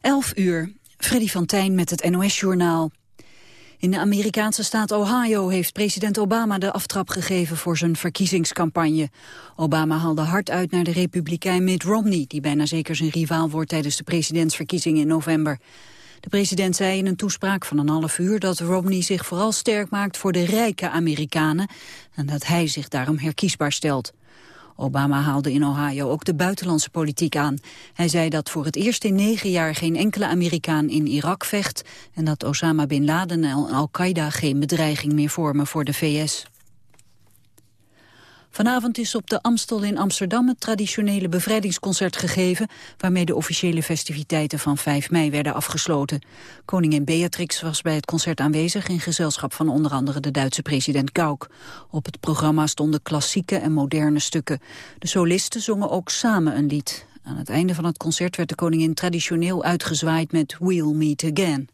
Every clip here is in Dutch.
11 uur, Freddy van Tijn met het NOS-journaal. In de Amerikaanse staat Ohio heeft president Obama de aftrap gegeven voor zijn verkiezingscampagne. Obama haalde hard uit naar de republikein Mitt Romney, die bijna zeker zijn rivaal wordt tijdens de presidentsverkiezingen in november. De president zei in een toespraak van een half uur dat Romney zich vooral sterk maakt voor de rijke Amerikanen en dat hij zich daarom herkiesbaar stelt. Obama haalde in Ohio ook de buitenlandse politiek aan. Hij zei dat voor het eerst in negen jaar geen enkele Amerikaan in Irak vecht... en dat Osama Bin Laden en Al-Qaeda geen bedreiging meer vormen voor de VS. Vanavond is op de Amstel in Amsterdam het traditionele bevrijdingsconcert gegeven, waarmee de officiële festiviteiten van 5 mei werden afgesloten. Koningin Beatrix was bij het concert aanwezig in gezelschap van onder andere de Duitse president Gauck. Op het programma stonden klassieke en moderne stukken. De solisten zongen ook samen een lied. Aan het einde van het concert werd de koningin traditioneel uitgezwaaid met We'll Meet Again.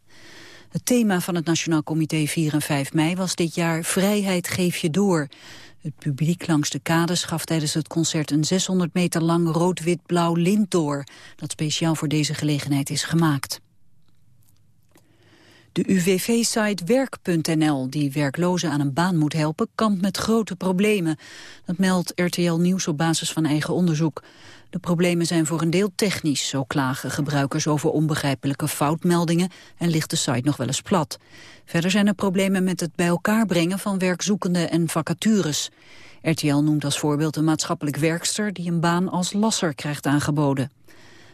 Het thema van het Nationaal Comité 4 en 5 mei was dit jaar Vrijheid geef je door. Het publiek langs de kades gaf tijdens het concert een 600 meter lang rood-wit-blauw lint door, dat speciaal voor deze gelegenheid is gemaakt. De UWV-site werk.nl, die werklozen aan een baan moet helpen, kampt met grote problemen. Dat meldt RTL Nieuws op basis van eigen onderzoek. De problemen zijn voor een deel technisch. Zo klagen gebruikers over onbegrijpelijke foutmeldingen en ligt de site nog wel eens plat. Verder zijn er problemen met het bij elkaar brengen van werkzoekenden en vacatures. RTL noemt als voorbeeld een maatschappelijk werkster die een baan als lasser krijgt aangeboden.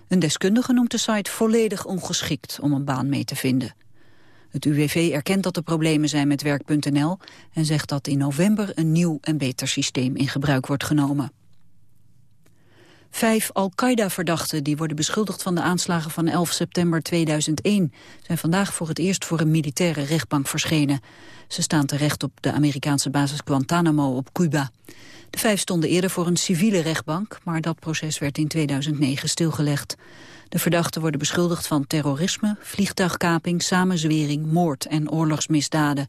Een deskundige noemt de site volledig ongeschikt om een baan mee te vinden. Het UWV erkent dat er problemen zijn met werk.nl en zegt dat in november een nieuw en beter systeem in gebruik wordt genomen. Vijf Al-Qaeda-verdachten die worden beschuldigd van de aanslagen van 11 september 2001... zijn vandaag voor het eerst voor een militaire rechtbank verschenen. Ze staan terecht op de Amerikaanse basis Guantanamo op Cuba. De vijf stonden eerder voor een civiele rechtbank, maar dat proces werd in 2009 stilgelegd. De verdachten worden beschuldigd van terrorisme, vliegtuigkaping, samenzwering, moord en oorlogsmisdaden.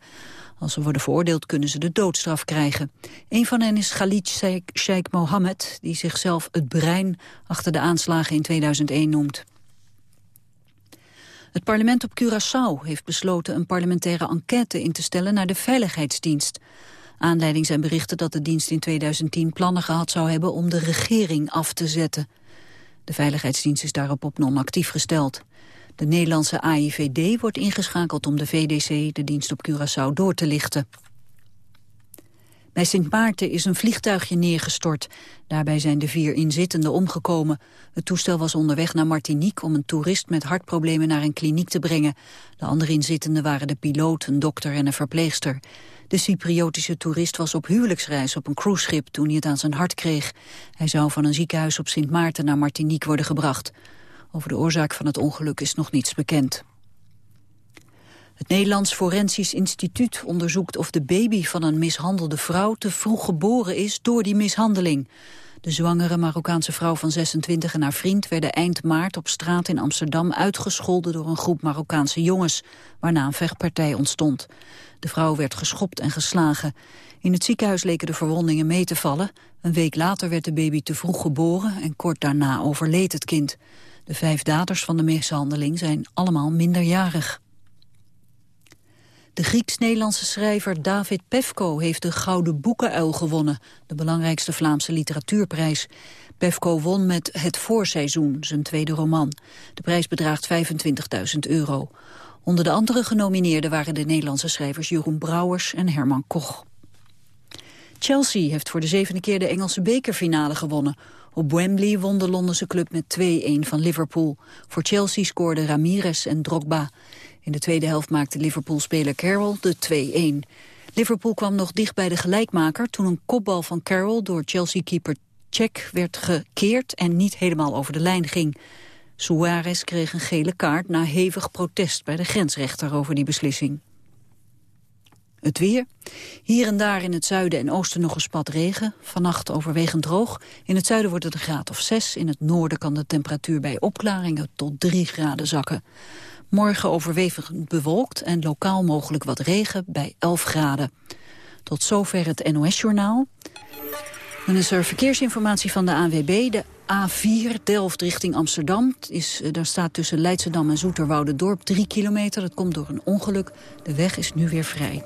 Als ze worden veroordeeld kunnen ze de doodstraf krijgen. Een van hen is Khalid Sheikh, Mohammed, die zichzelf het brein achter de aanslagen in 2001 noemt. Het parlement op Curaçao heeft besloten een parlementaire enquête in te stellen naar de veiligheidsdienst. Aanleiding zijn berichten dat de dienst in 2010 plannen gehad zou hebben om de regering af te zetten. De veiligheidsdienst is daarop op non-actief gesteld. De Nederlandse AIVD wordt ingeschakeld om de VDC, de dienst op Curaçao, door te lichten. Bij Sint Maarten is een vliegtuigje neergestort. Daarbij zijn de vier inzittenden omgekomen. Het toestel was onderweg naar Martinique om een toerist met hartproblemen naar een kliniek te brengen. De andere inzittenden waren de piloot, een dokter en een verpleegster. De Cypriotische toerist was op huwelijksreis op een cruiseschip toen hij het aan zijn hart kreeg. Hij zou van een ziekenhuis op Sint Maarten naar Martinique worden gebracht. Over de oorzaak van het ongeluk is nog niets bekend. Het Nederlands Forensisch Instituut onderzoekt of de baby van een mishandelde vrouw te vroeg geboren is door die mishandeling. De zwangere Marokkaanse vrouw van 26 en haar vriend werden eind maart op straat in Amsterdam uitgescholden door een groep Marokkaanse jongens, waarna een vechtpartij ontstond. De vrouw werd geschopt en geslagen. In het ziekenhuis leken de verwondingen mee te vallen. Een week later werd de baby te vroeg geboren en kort daarna overleed het kind. De vijf daders van de mishandeling zijn allemaal minderjarig. De Grieks-Nederlandse schrijver David Pefko heeft de Gouden Boekenuil gewonnen, de belangrijkste Vlaamse literatuurprijs. Pefko won met Het Voorseizoen, zijn tweede roman. De prijs bedraagt 25.000 euro. Onder de andere genomineerden waren de Nederlandse schrijvers Jeroen Brouwers en Herman Koch. Chelsea heeft voor de zevende keer de Engelse bekerfinale gewonnen. Op Wembley won de Londense club met 2-1 van Liverpool. Voor Chelsea scoorden Ramirez en Drogba. In de tweede helft maakte Liverpool-speler Carroll de 2-1. Liverpool kwam nog dicht bij de gelijkmaker toen een kopbal van Carroll door Chelsea-keeper Check werd gekeerd en niet helemaal over de lijn ging. Suarez kreeg een gele kaart na hevig protest bij de grensrechter over die beslissing. Het weer. Hier en daar in het zuiden en oosten nog een spat regen. Vannacht overwegend droog. In het zuiden wordt het een graad of 6. In het noorden kan de temperatuur bij opklaringen tot 3 graden zakken. Morgen overwegend bewolkt en lokaal mogelijk wat regen bij 11 graden. Tot zover het NOS-journaal. Dan is er verkeersinformatie van de ANWB. De A4 Delft richting Amsterdam. Is, eh, daar staat tussen Leidschendam en dorp 3 kilometer. Dat komt door een ongeluk. De weg is nu weer vrij.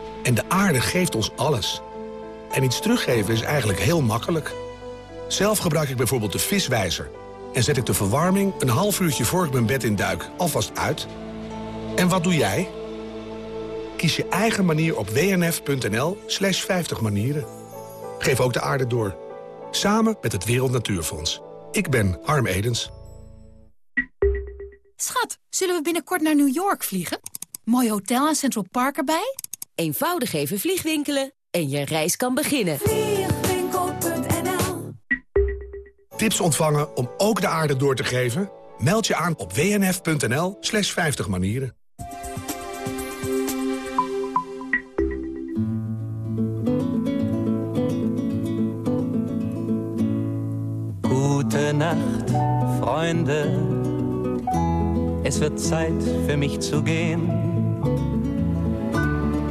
En de aarde geeft ons alles. En iets teruggeven is eigenlijk heel makkelijk. Zelf gebruik ik bijvoorbeeld de viswijzer. En zet ik de verwarming een half uurtje voor ik mijn bed in duik alvast uit. En wat doe jij? Kies je eigen manier op wnf.nl slash 50 manieren. Geef ook de aarde door. Samen met het Wereld Natuurfonds. Ik ben Harm Edens. Schat, zullen we binnenkort naar New York vliegen? Mooi hotel en Central Park erbij? Eenvoudig even vliegwinkelen en je reis kan beginnen. Vliegwinkel.nl Tips ontvangen om ook de aarde door te geven? Meld je aan op wnf.nl slash 50 manieren. Gute Nacht, Freunde. Es wird Zeit für mich zu gehen.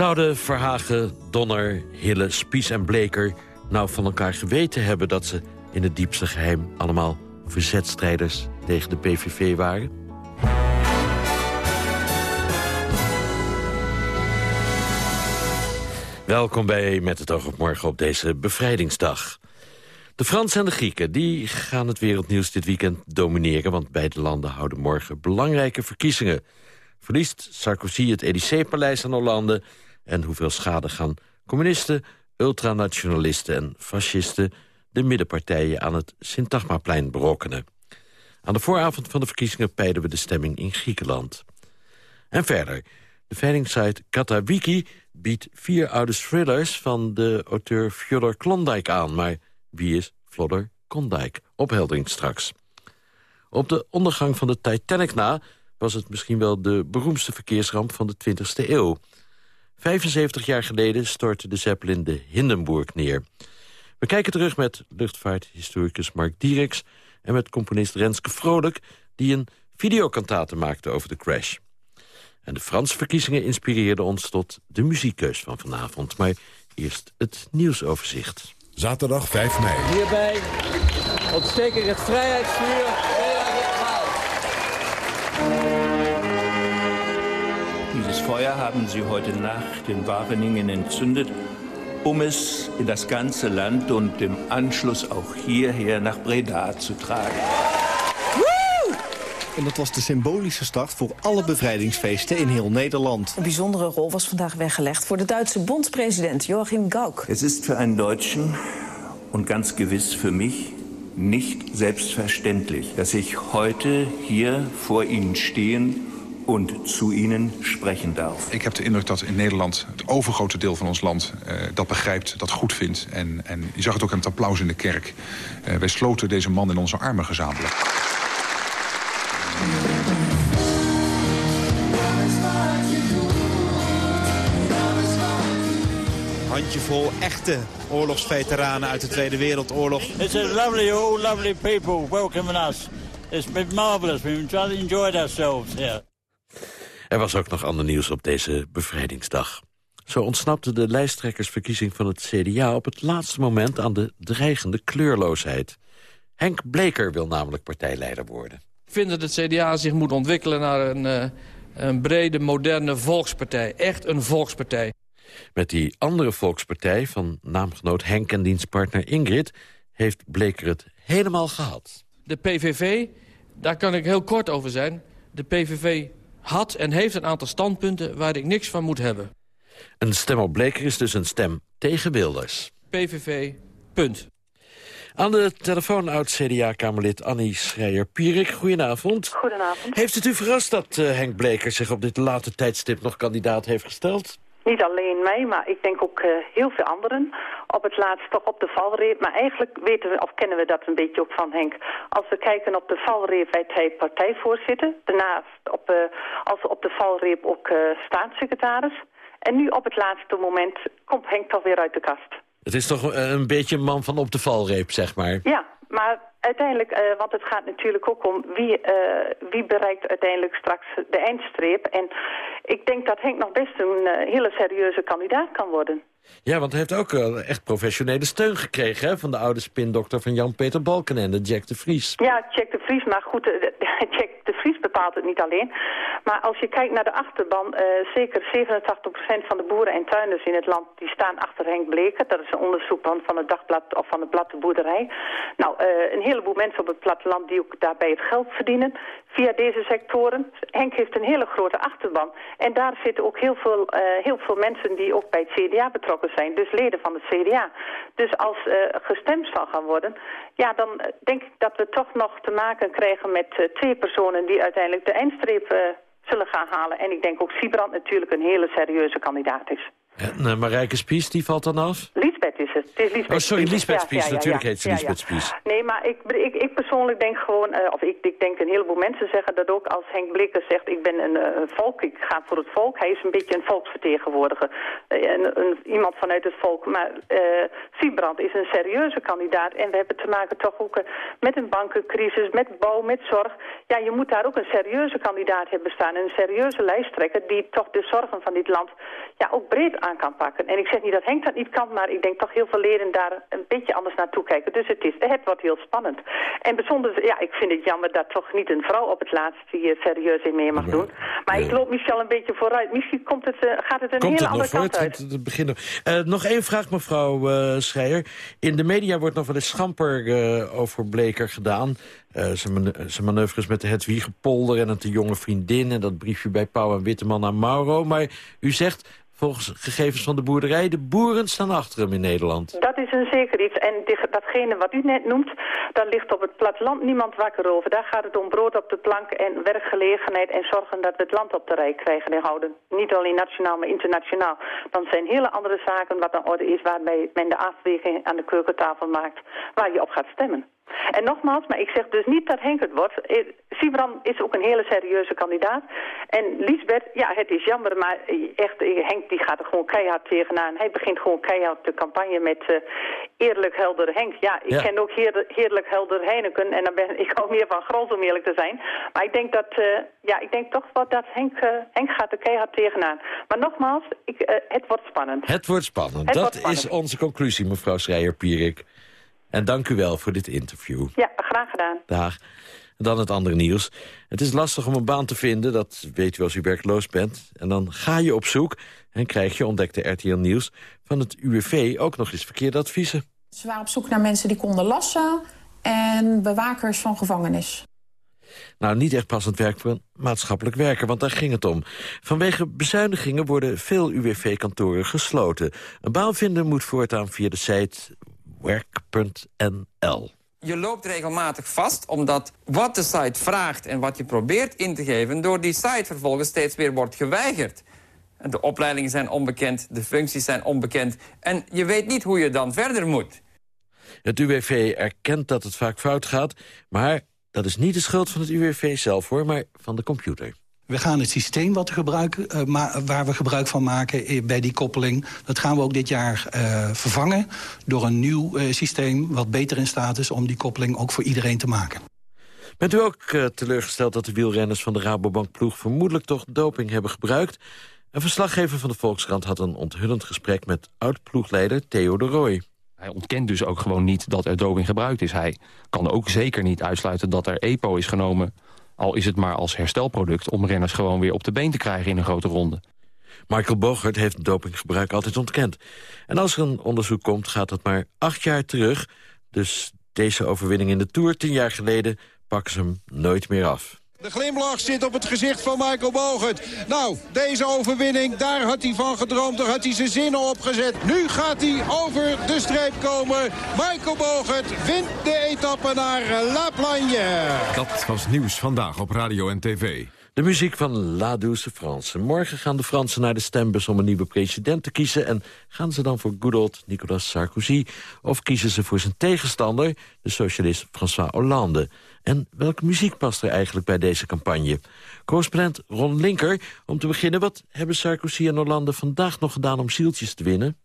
Zouden Verhagen, Donner, Hille, Spies en Bleker nou van elkaar geweten hebben... dat ze in het diepste geheim allemaal verzetstrijders tegen de PVV waren? Welkom bij Met het oog op morgen op deze bevrijdingsdag. De Fransen en de Grieken die gaan het wereldnieuws dit weekend domineren... want beide landen houden morgen belangrijke verkiezingen. Verliest Sarkozy het Élysée-paleis aan Hollande... en hoeveel schade gaan communisten, ultranationalisten en fascisten... de middenpartijen aan het Sint-Tagmaplein berokkenen. Aan de vooravond van de verkiezingen peiden we de stemming in Griekenland. En verder, de veilingsite Katawiki biedt vier oude thrillers... van de auteur Fyodor Klondijk aan, maar wie is Flodder Klondijk? Opheldering straks. Op de ondergang van de Titanic na was het misschien wel de beroemdste verkeersramp van de 20e eeuw. 75 jaar geleden stortte de Zeppelin de Hindenburg neer. We kijken terug met luchtvaarthistoricus Mark Dieriks... en met componist Renske Vrolijk... die een videokantate maakte over de crash. En de Franse verkiezingen inspireerden ons tot de muziekkeus van vanavond. Maar eerst het nieuwsoverzicht. Zaterdag 5 mei. Hierbij ontsteek ik het vrijheidsvuur. Feuer haben Sie heute Nacht in Wageningen entzündet, um es in das ganze Land und im Anschluss auch hierher nach Breda zu tragen. En dat was de symbolische start voor alle bevrijdingsfeesten in heel Nederland. Een bijzondere rol was vandaag weggelegd voor de Duitse bondspresident Joachim Gauck. Es ist für einen Deutschen und ganz gewiss für mich nicht selbstverständlich, dass ich heute hier vor Ihnen stehen und zu Ihnen sprechen darf. Ik heb de indruk dat in Nederland het overgrote deel van ons land uh, dat begrijpt, dat goed vindt. En, en je zag het ook aan het applaus in de kerk. Uh, wij sloten deze man in onze armen gezamenlijk. Handjevol echte oorlogsveteranen uit de Tweede Wereldoorlog. It's a lovely, oh lovely people welcoming us. It's been marvelous. We've really enjoyed ourselves here. Er was ook nog ander nieuws op deze bevrijdingsdag. Zo ontsnapte de lijsttrekkersverkiezing van het CDA op het laatste moment aan de dreigende kleurloosheid. Henk Bleker wil namelijk partijleider worden. Ik vind dat het CDA zich moet ontwikkelen naar een, uh, een brede, moderne volkspartij. Echt een volkspartij. Met die andere volkspartij van naamgenoot Henk en dienstpartner Ingrid... heeft Bleker het helemaal gehad. De PVV Daar kan ik heel kort over zijn. De PVV had en heeft een aantal standpunten waar ik niks van moet hebben. Een stem op Bleker is dus een stem tegen Wilders. PVV, punt. Aan de telefoon oud-CDA-kamerlid Annie Schreier-Pierik. Goedenavond. Goedenavond. Heeft het u verrast dat uh, Henk Bleker zich op dit late tijdstip nog kandidaat heeft gesteld? Niet alleen mij, maar ik denk ook uh, heel veel anderen. Op het laatst toch op de valreep. Maar eigenlijk weten we, of kennen we dat een beetje ook van Henk. Als we kijken op de valreep werd hij partijvoorzitter. Daarnaast op, uh, als op de valreep ook staatssecretaris. En nu op het laatste moment komt Henk toch weer uit de kast. Het is toch een beetje een man van op de valreep, zeg maar. Ja, maar uiteindelijk, uh, want het gaat natuurlijk ook om wie, uh, wie bereikt uiteindelijk straks de eindstreep. En ik denk dat Henk nog best een uh, hele serieuze kandidaat kan worden. Ja, want hij heeft ook echt professionele steun gekregen... Hè, van de oude spindokter van Jan-Peter Balkenende, Jack de Vries. Ja, Jack de Vries, maar goed, Jack de Vries bepaalt het niet alleen. Maar als je kijkt naar de achterban, uh, zeker 87% van de boeren en tuinders in het land... die staan achter Henk Bleker. Dat is een onderzoek van, van het dagblad of van het blad De Boerderij. Nou, een heleboel mensen op het platteland die ook daarbij het geld verdienen... via deze sectoren. Henk heeft een hele grote achterban. En daar zitten ook heel veel, uh, heel veel mensen die ook bij het CDA betrokken zijn. Dus leden van het CDA. Dus als gestemd zal gaan worden... ja, dan denk ik dat we toch nog te maken krijgen met twee personen... die uiteindelijk de eindstreep zullen gaan halen. En ik denk ook Siebrand natuurlijk een hele serieuze kandidaat is. En uh, Marijke Spies, die valt dan af? Lisbeth is het. het is Lisbeth oh, sorry, Lisbeth Spies. Ja, ja, natuurlijk heet ze Lisbeth Spies. Nee, maar ik, ik, ik persoonlijk denk gewoon... Uh, of ik, ik denk een heleboel mensen zeggen dat ook als Henk Blikker zegt... ik ben een uh, volk, ik ga voor het volk. Hij is een beetje een volksvertegenwoordiger. Een, een, iemand vanuit het volk. Maar Siebrand is een serieuze kandidaat. En we hebben te maken toch ook met een bankencrisis, met bouw, met zorg. Ja, je moet daar ook een serieuze kandidaat hebben staan. Een serieuze lijsttrekker die toch de zorgen van dit land ja, ook breed aan kan pakken. En ik zeg niet dat Henk dat niet kan, maar ik denk toch heel veel leden daar een beetje anders naartoe kijken. Dus het, is, het wordt heel spannend. En bijzonder, ja, ik vind het jammer dat toch niet een vrouw op het laatst hier serieus in mee mag doen. Maar ik loop Michel een beetje vooruit. Misschien komt het, uh, gaat het een komt hele het andere kant uit. Het, het begin nog. Uh, nog één vraag, mevrouw uh, Schreier. In de media wordt nog wel eens schamper over Bleker gedaan. zijn, man manoeuvres met de Hedwiegepolder en het de jonge vriendin... en dat briefje bij Pauw en Witteman aan Mauro. Maar u zegt volgens gegevens van de boerderij... de boeren staan achter hem in Nederland. Dat is een zeker iets. En datgene wat u net noemt, daar ligt op het platteland niemand wakker over. Daar gaat het om brood op de plank en werkgelegenheid... en zorgen dat we het land op de rij krijgen en houden. Niet alleen nationaal, maar internationaal. Dan zijn hele andere zaken wat aan orde is... waarbij men de afweging aan de keukentafel maakt... waar je op gaat stemmen. En nogmaals, maar ik zeg dus niet dat Henk het wordt. Sibran is ook een hele serieuze kandidaat. En Lisbeth, ja, het is jammer, maar echt, Henk die gaat er gewoon keihard tegenaan. Hij begint gewoon keihard de campagne met uh, eerlijk helder Henk. Ja, ik ja. ken ook heer, heerlijk helder Heineken en dan ben ik ook meer van groot om eerlijk te zijn. Maar ik denk dat, uh, ja, ik denk toch wel dat Henk, uh, Henk gaat er keihard tegenaan. Maar nogmaals, ik, het wordt spannend. Het wordt spannend. Het dat wordt spannend. is onze conclusie, mevrouw Schreier-Pierik. En dank u wel voor dit interview. Ja, graag gedaan. Dag. Dan het andere nieuws. Het is lastig om een baan te vinden, dat weet u als u werkloos bent. En dan ga je op zoek en krijg je, ontdekte RTL Nieuws... van het UWV ook nog eens verkeerde adviezen. Ze waren op zoek naar mensen die konden lassen en bewakers van gevangenis. Nou, niet echt passend werk voor een maatschappelijk werker, want daar ging het om. Vanwege bezuinigingen worden veel UWV-kantoren gesloten. Een baan vinden moet voortaan via de site werk.nl. Je loopt regelmatig vast, omdat wat de site vraagt... en wat je probeert in te geven... door die site vervolgens steeds weer wordt geweigerd. De opleidingen zijn onbekend, de functies zijn onbekend... en je weet niet hoe je dan verder moet. Het UWV erkent dat het vaak fout gaat... maar dat is niet de schuld van het UWV zelf, hoor, maar van de computer. We gaan het systeem wat we gebruiken, uh, ma waar we gebruik van maken bij die koppeling... dat gaan we ook dit jaar uh, vervangen door een nieuw uh, systeem... wat beter in staat is om die koppeling ook voor iedereen te maken. Bent u ook teleurgesteld dat de wielrenners van de Rabobank-ploeg... vermoedelijk toch doping hebben gebruikt? Een verslaggever van de Volkskrant had een onthullend gesprek... met oud-ploegleider Theo de Rooij. Hij ontkent dus ook gewoon niet dat er doping gebruikt is. Hij kan ook zeker niet uitsluiten dat er EPO is genomen al is het maar als herstelproduct om renners gewoon weer op de been te krijgen in een grote ronde. Michael Bogert heeft dopinggebruik altijd ontkend. En als er een onderzoek komt, gaat dat maar acht jaar terug. Dus deze overwinning in de Tour, tien jaar geleden, pakken ze hem nooit meer af. De glimlach zit op het gezicht van Michael Bogert. Nou, deze overwinning, daar had hij van gedroomd. Daar had hij zijn zinnen op gezet. Nu gaat hij over de streep komen. Michael Bogert wint de etappe naar La Plagne. Dat was nieuws vandaag op radio en tv. De muziek van La Douce France. Morgen gaan de Fransen naar de stembus om een nieuwe president te kiezen... en gaan ze dan voor good old Nicolas Sarkozy... of kiezen ze voor zijn tegenstander, de socialist François Hollande... En welke muziek past er eigenlijk bij deze campagne? Correspondent Ron Linker, om te beginnen... wat hebben Sarkozy en Hollande vandaag nog gedaan om zieltjes te winnen?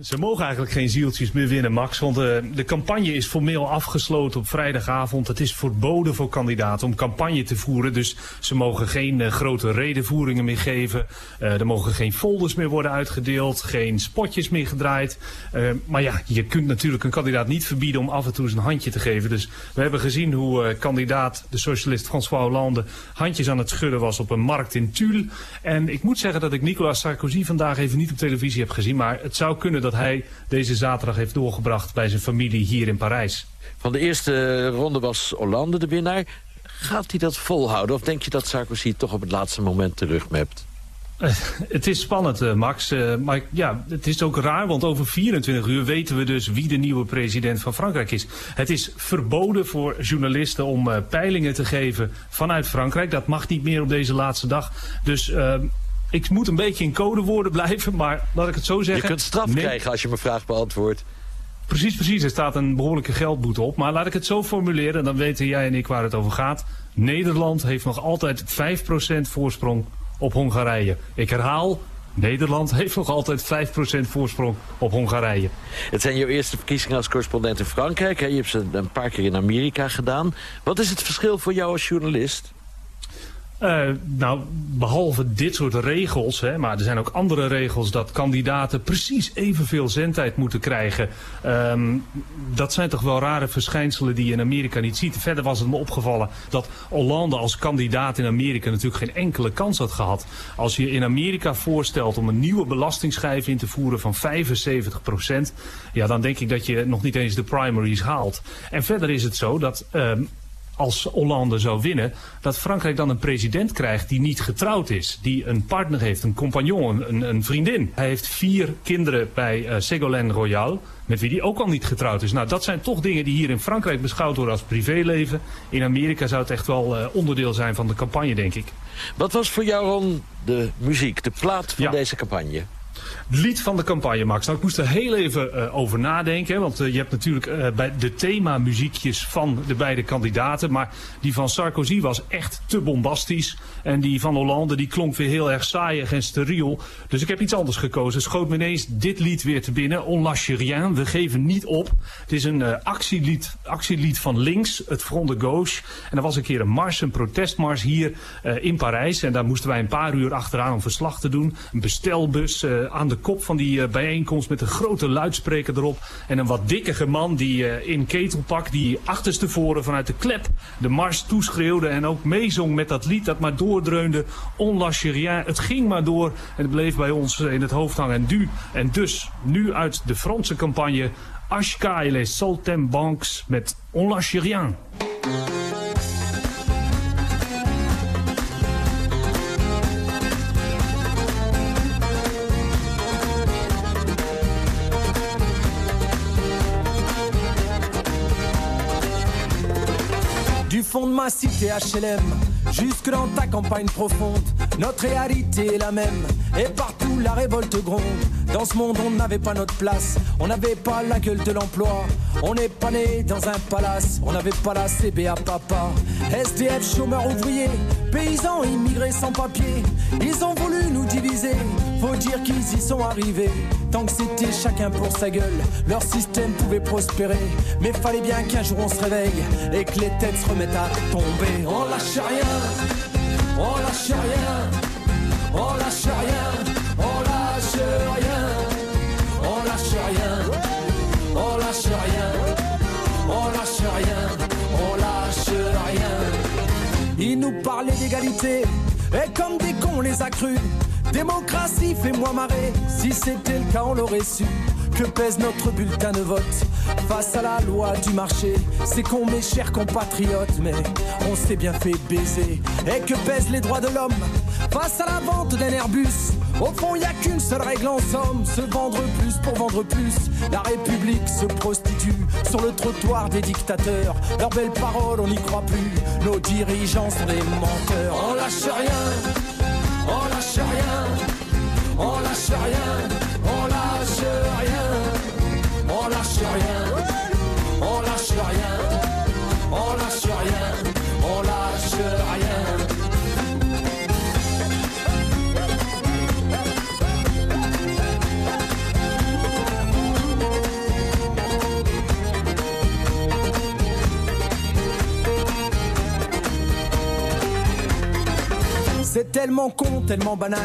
Ze mogen eigenlijk geen zieltjes meer winnen, Max. Want de, eh, de campagne is formeel afgesloten op vrijdagavond. Het is verboden voor kandidaten om campagne te voeren. Dus ze mogen geen uh, grote redenvoeringen meer geven. Uh, er mogen geen folders meer worden uitgedeeld. Geen spotjes meer gedraaid. Maar ja, je kunt natuurlijk een kandidaat niet verbieden om af en toe een handje te geven. Dus we hebben gezien hoe kandidaat, de socialist François Hollande... handjes aan het schudden was op een markt in Tulle. En ik moet zeggen dat ik Nicolas Sarkozy vandaag even niet op televisie heb gezien. Maar het zou kunnen dat hij deze zaterdag heeft doorgebracht bij zijn familie hier in Parijs. Van de eerste ronde was Hollande de winnaar. Gaat hij dat volhouden of denk je dat Sarkozy toch op het laatste moment terugmept? Uh, het is spannend, uh, Max. Uh, maar ja, het is ook raar, want over 24 uur weten we dus wie de nieuwe president van Frankrijk is. Het is verboden voor journalisten om peilingen te geven vanuit Frankrijk. Dat mag niet meer op deze laatste dag. Dus ik moet een beetje in codewoorden blijven, maar laat ik het zo zeggen. Je kunt straf krijgen als je mijn vraag beantwoordt. Precies, precies. Er staat een behoorlijke geldboete op. Maar laat ik het zo formuleren, dan weten jij en ik waar het over gaat. Nederland heeft nog altijd 5% voorsprong op Hongarije. Ik herhaal, Nederland heeft nog altijd 5% voorsprong op Hongarije. Het zijn jouw eerste verkiezingen als correspondent in Frankrijk. Hè? Je hebt ze een paar keer in Amerika gedaan. Wat is het verschil voor jou als journalist? Uh, nou, behalve dit soort regels, hè, maar er zijn ook andere regels dat kandidaten precies evenveel zendtijd moeten krijgen. Um, dat zijn toch wel rare verschijnselen die je in Amerika niet ziet. Verder was het me opgevallen dat Hollande als kandidaat in Amerika natuurlijk geen enkele kans had gehad. Als je in Amerika voorstelt om een nieuwe belastingsschijf in te voeren van 75% ja, dan denk ik dat je nog niet eens de primaries haalt. En verder is het zo dat... Um, als Hollande zou winnen, dat Frankrijk dan een president krijgt die niet getrouwd is. Die een partner heeft, een compagnon, een, een vriendin. Hij heeft vier kinderen bij uh, Ségolène Royal, met wie hij ook al niet getrouwd is. Nou, dat zijn toch dingen die hier in Frankrijk beschouwd worden als privéleven. In Amerika zou het echt wel uh, onderdeel zijn van de campagne, denk ik. Wat was voor jou, Ron, de muziek, de plaat van ja. deze campagne? Lied van de campagne, Max. Nou, ik moest er heel even uh, over nadenken. Want uh, je hebt natuurlijk uh, bij de themamuziekjes van de beide kandidaten. Maar die van Sarkozy was echt te bombastisch. En die van Hollande die klonk weer heel erg saaiig en steriel. Dus ik heb iets anders gekozen. Schoot me ineens dit lied weer te binnen. On lâche rien. We geven niet op. Het is een actielied, actielied van links, het Front de Gauche. En er was een keer een mars, een protestmars hier in Parijs. En daar moesten wij een paar uur achteraan om verslag te doen. Een bestelbus aan de kop van die uh, bijeenkomst met een grote luidspreker erop. En een wat dikkere man die uh, in ketelpak, die achterstevoren vanuit de klep de mars toeschreeuwde. En ook meezong met dat lied dat maar doordreunde. On lâche Het ging maar door en het bleef bij ons in het hoofd hangen. En, du, en dus nu uit de Franse campagne Ashka et les Saltimbanques met On rien. De ma cité HLM, jusque dans ta campagne profonde, notre réalité est la même, et partout la révolte gronde. Dans ce monde, on n'avait pas notre place, on n'avait pas la gueule de l'emploi, on n'est pas né dans un palace, on n'avait pas la CBA papa. SDF, chômeurs ouvriers, paysans, immigrés sans papier, ils ont voulu nous diviser, faut dire qu'ils y sont arrivés. Tant que c'était chacun pour sa gueule, leur système pouvait prospérer, mais fallait bien qu'un jour on se réveille et que les têtes se remettent à tomber. On lâche rien, on lâche rien, on lâche rien, Nous parlaient d'égalité, et comme des cons on les a crus. Démocratie, fais-moi marrer. Si c'était le cas, on l'aurait su. Que pèse notre bulletin de vote face à la loi du marché? C'est con mes chers compatriotes, mais on s'est bien fait baiser. Et que pèsent les droits de l'homme face à la vente d'un Airbus? Au fond, y a qu'une seule règle en somme se vendre plus pour vendre plus. La République se prostitue sur le trottoir des dictateurs. Leurs belles paroles, on n'y croit plus. Nos dirigeants sont des menteurs. On lâche rien, on lâche rien, on lâche rien, on lâche rien, lâche rien, on lâche rien, on lâche rien, on lâche rien. C'est tellement con, tellement banal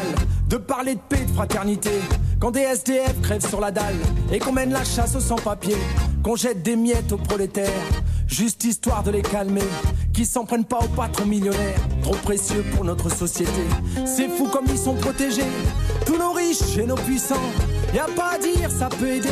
de parler de paix, de fraternité. Quand des SDF crèvent sur la dalle et qu'on mène la chasse aux sans-papiers, qu'on jette des miettes aux prolétaires, juste histoire de les calmer, qui s'en prennent pas aux patrons millionnaires, trop précieux pour notre société. C'est fou comme ils sont protégés, tous nos riches et nos puissants. Y a pas à dire, ça peut aider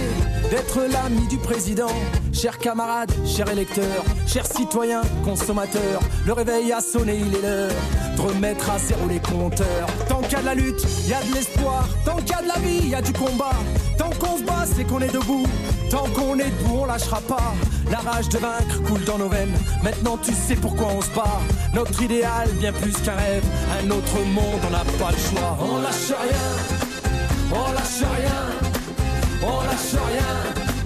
d'être l'ami du président. Chers camarades, chers électeurs, chers citoyens, consommateurs, le réveil a sonné, il est l'heure de remettre à zéro les compteurs. Tant qu'il y a de la lutte, y a de l'espoir. Tant qu'il y a de la vie, y a du combat. Tant qu'on se bat, c'est qu'on est debout. Tant qu'on est debout, on lâchera pas. La rage de vaincre coule dans nos veines. Maintenant, tu sais pourquoi on se bat. Notre idéal, bien plus qu'un rêve. Un autre monde, on n'a pas le choix. On lâche rien. On lâche rien. On lâche rien.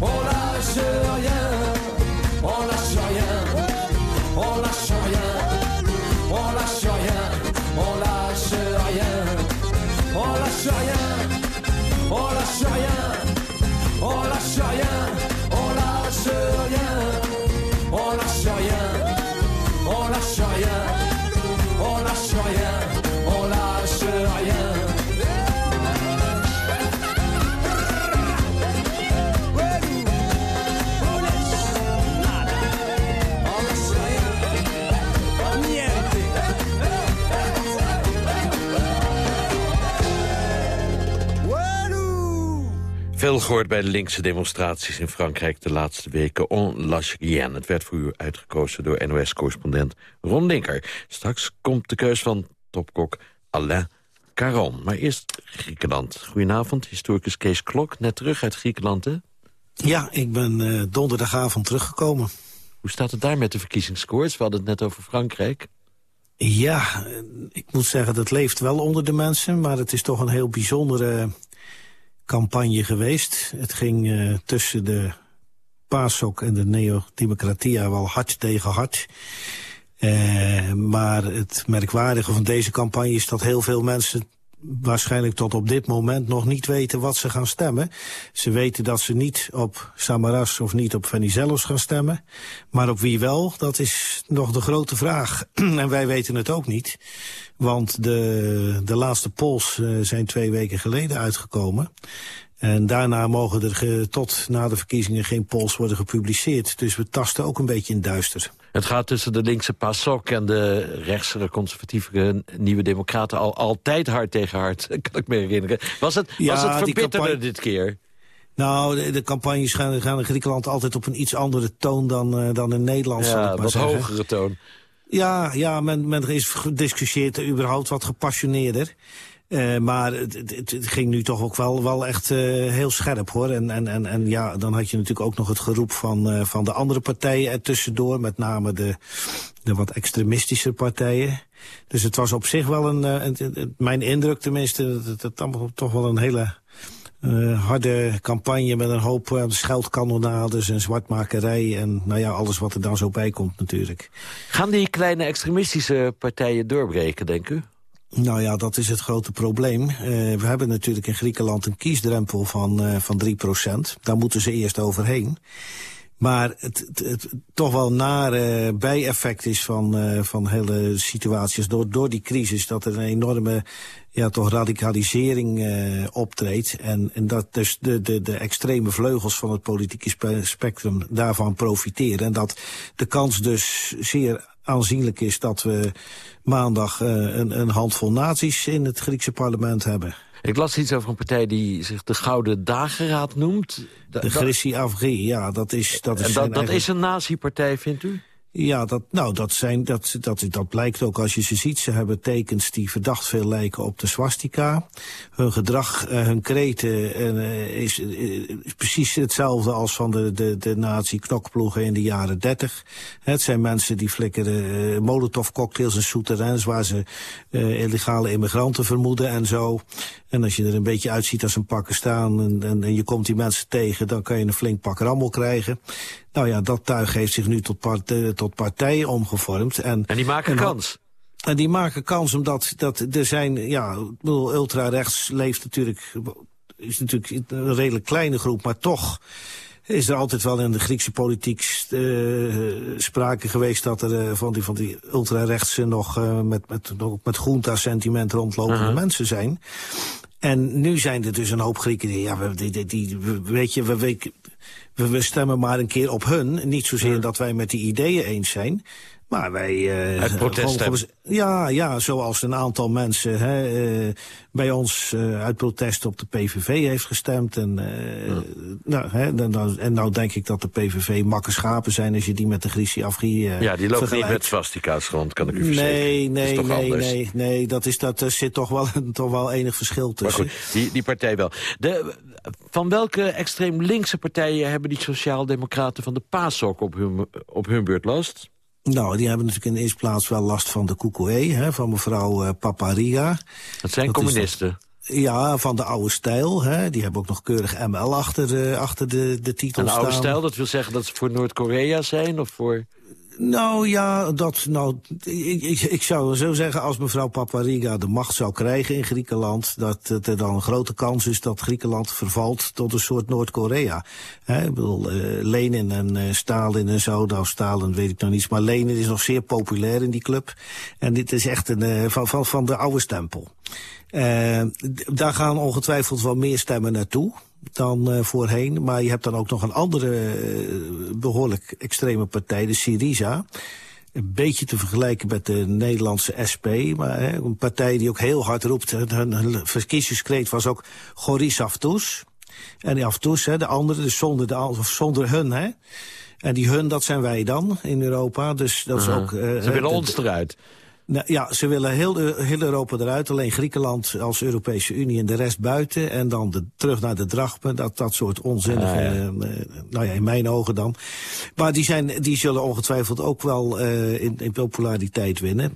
On lâche rien. On lâche rien. On lâche rien. On lâche rien. On lâche rien. On lâche rien. On lâche rien. On lâche rien. Veel gehoord bij de linkse demonstraties in Frankrijk de laatste weken. On lâche rien. Het werd voor u uitgekozen door NOS-correspondent Ron Linker. Straks komt de keus van topkok Alain Caron. Maar eerst Griekenland. Goedenavond, historicus Kees Klok. Net terug uit Griekenland, hè? Ja, ik ben eh, donderdagavond teruggekomen. Hoe staat het daar met de verkiezingsscores? We hadden het net over Frankrijk. Ja, ik moet zeggen, dat leeft wel onder de mensen... maar het is toch een heel bijzondere campagne geweest. Het ging eh, tussen de PASOK en de Neo-Democratia wel hard tegen hard. Eh, maar het merkwaardige van deze campagne is dat heel veel mensen waarschijnlijk tot op dit moment nog niet weten wat ze gaan stemmen. Ze weten dat ze niet op Samaras of niet op Venizelos gaan stemmen. Maar op wie wel, dat is nog de grote vraag. en wij weten het ook niet. Want de, de laatste polls uh, zijn twee weken geleden uitgekomen. En daarna mogen er tot na de verkiezingen geen polls worden gepubliceerd. Dus we tasten ook een beetje in duister. Het gaat tussen de linkse PASOK en de rechtsere conservatieve Nieuwe Democraten... al altijd hard tegen hard, kan ik me herinneren. Was het, Ja, was het campagne- dit keer? Nou, de, de campagnes gaan, gaan in Griekenland altijd op een iets andere toon dan, eh, dan in Nederland. zal ik Ja, maar wat zeggen. hogere toon. Ja, ja men, men is gediscussieerd überhaupt wat gepassioneerder. Eh, maar het, het, ging nu toch ook wel, wel echt eh, heel scherp hoor. En, en, en, en ja, dan had je natuurlijk ook nog het geroep van, eh, van de andere partijen ertussendoor. Met name de, de wat extremistische partijen. Dus het was op zich wel een, mijn indruk tenminste, dat het, toch wel een hele harde campagne met een hoop scheldkanonades en zwartmakerij en nou ja, alles wat er dan zo bij komt natuurlijk. Gaan die kleine extremistische partijen doorbreken, denk u? Nou ja, dat is het grote probleem. Uh, we hebben natuurlijk in Griekenland een kiesdrempel van, uh, van 3% Daar moeten ze eerst overheen. Maar het, het, het toch wel nare bijeffect is van, uh, van hele situaties door, door die crisis... dat er een enorme ja, toch radicalisering optreedt. En, en dat dus de, de, de extreme vleugels van het politieke spe spectrum daarvan profiteren. En dat de kans dus zeer aanzienlijk is dat we maandag uh, een, een handvol nazi's in het Griekse parlement hebben. Ik las iets over een partij die zich de Gouden Dageraad noemt. De Grissi Avri, ja, dat is... Dat is, en dat, dat is een nazi-partij, vindt u? Ja, dat, nou, dat, zijn, dat, dat, dat blijkt ook als je ze ziet. Ze hebben tekens die verdacht veel lijken op de swastika. Hun gedrag, uh, hun kreten uh, is, uh, is, precies hetzelfde als van de, de, de nazi-knokploegen in de jaren dertig. Het zijn mensen die flikkeren molotovcocktails en souterrains... waar ze illegale immigranten vermoeden en zo. En als je er een beetje uitziet als een Pakistan en, en, en je komt die mensen tegen... dan kan je een flink pak rammel krijgen. Nou ja, dat tuig heeft zich nu tot, part, uh, tot partij omgevormd. En, en die maken en, kans? En die maken kans omdat dat er zijn, ja, ultra-rechts leeft natuurlijk, is natuurlijk een redelijk kleine groep, maar toch is er altijd wel in de Griekse politiek uh, sprake geweest dat er uh, van die, van die ultra-rechtse nog uh, met, met, nog met groenta-sentiment rondlopende -huh. mensen zijn. En nu zijn er dus een hoop Grieken die, ja, die, die, die weet je, we, we, we stemmen maar een keer op hun. Niet zozeer ja. dat wij met die ideeën eens zijn. Maar wij... Uh, het protest gewoon, Ja, ja, zoals een aantal mensen hè, uh, bij ons uh, uit protest op de PVV heeft gestemd. En, ja. nou, hè, en, en nou denk ik dat de PVV makke schapen zijn als je die met de Griesie Afgrie Ja, die loopt niet met swastika's rond, kan ik u verzekeren. Nee, nee, nee, anders. nee, nee, dat, is, dat er zit toch wel, toch wel enig verschil tussen. Maar goed, die, die partij wel. De, van welke extreem linkse partijen hebben die sociaaldemocraten van de PASOK op hun, op hun beurt last? Nou, die hebben natuurlijk in de eerste plaats wel last van de Koekoe, van mevrouw uh, Papariga. Dat zijn dat communisten. Ja, van de oude stijl. Hè. Die hebben ook nog keurig ML achter de, achter de, de titel staan. oude stijl, dat wil zeggen dat ze voor Noord-Korea zijn? Of voor... Nou ja, dat, nou, ik, ik, ik zou zo zeggen, als mevrouw Papariga de macht zou krijgen in Griekenland, dat, dat er dan een grote kans is dat Griekenland vervalt tot een soort Noord-Korea. Ik bedoel, uh, Lenin en uh, Stalin en zo, nou Stalin weet ik nog niet, maar Lenin is nog zeer populair in die club. En dit is echt een, uh, van, van, van de oude stempel. Uh, daar gaan ongetwijfeld wel meer stemmen naartoe dan uh, voorheen. Maar je hebt dan ook nog een andere uh, behoorlijk extreme partij, de Syriza. Een beetje te vergelijken met de Nederlandse SP. Maar hè, een partij die ook heel hard roept. Hun, hun verkiezingskreet was ook Goris Aftous. En die Aftous, hè, de andere, dus zonder, de, of zonder hun. Hè. En die hun, dat zijn wij dan in Europa. Dus dat is uh -huh. ook... Ze willen ons eruit. Nou, ja, ze willen heel, heel Europa eruit. Alleen Griekenland als Europese Unie en de rest buiten. En dan de, terug naar de drachme. Dat, dat soort onzinnige, ah, ja. uh, nou ja, in mijn ogen dan. Maar die, zijn, die zullen ongetwijfeld ook wel uh, in, in populariteit winnen.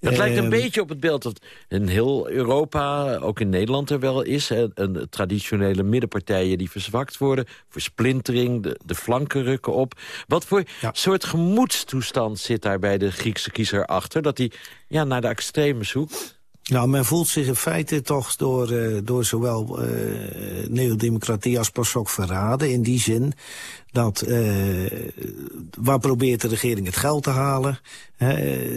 Het uh, lijkt een beetje op het beeld dat in heel Europa, ook in Nederland er wel is... Een, een traditionele middenpartijen die verzwakt worden... versplintering, de, de flanken rukken op. Wat voor ja. soort gemoedstoestand zit daar bij de Griekse kiezer achter... dat hij ja, naar de extreme zoekt? Nou, men voelt zich in feite toch door, uh, door zowel uh, neodemocratie als PASOK verraden. In die zin dat uh, waar probeert de regering het geld te halen? Hè,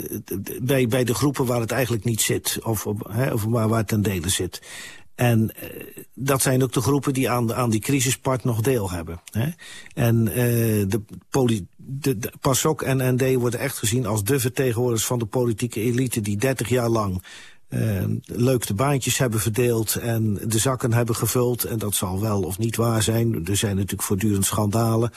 bij, bij de groepen waar het eigenlijk niet zit. Of, hè, of waar, waar het ten dele zit. En dat zijn ook de groepen die aan, aan die crisispart nog deel hebben. Hè? En uh, de, poli de, de PASOK en ND worden echt gezien als de vertegenwoordigers van de politieke elite... die 30 jaar lang uh, leuk de baantjes hebben verdeeld en de zakken hebben gevuld. En dat zal wel of niet waar zijn. Er zijn natuurlijk voortdurend schandalen.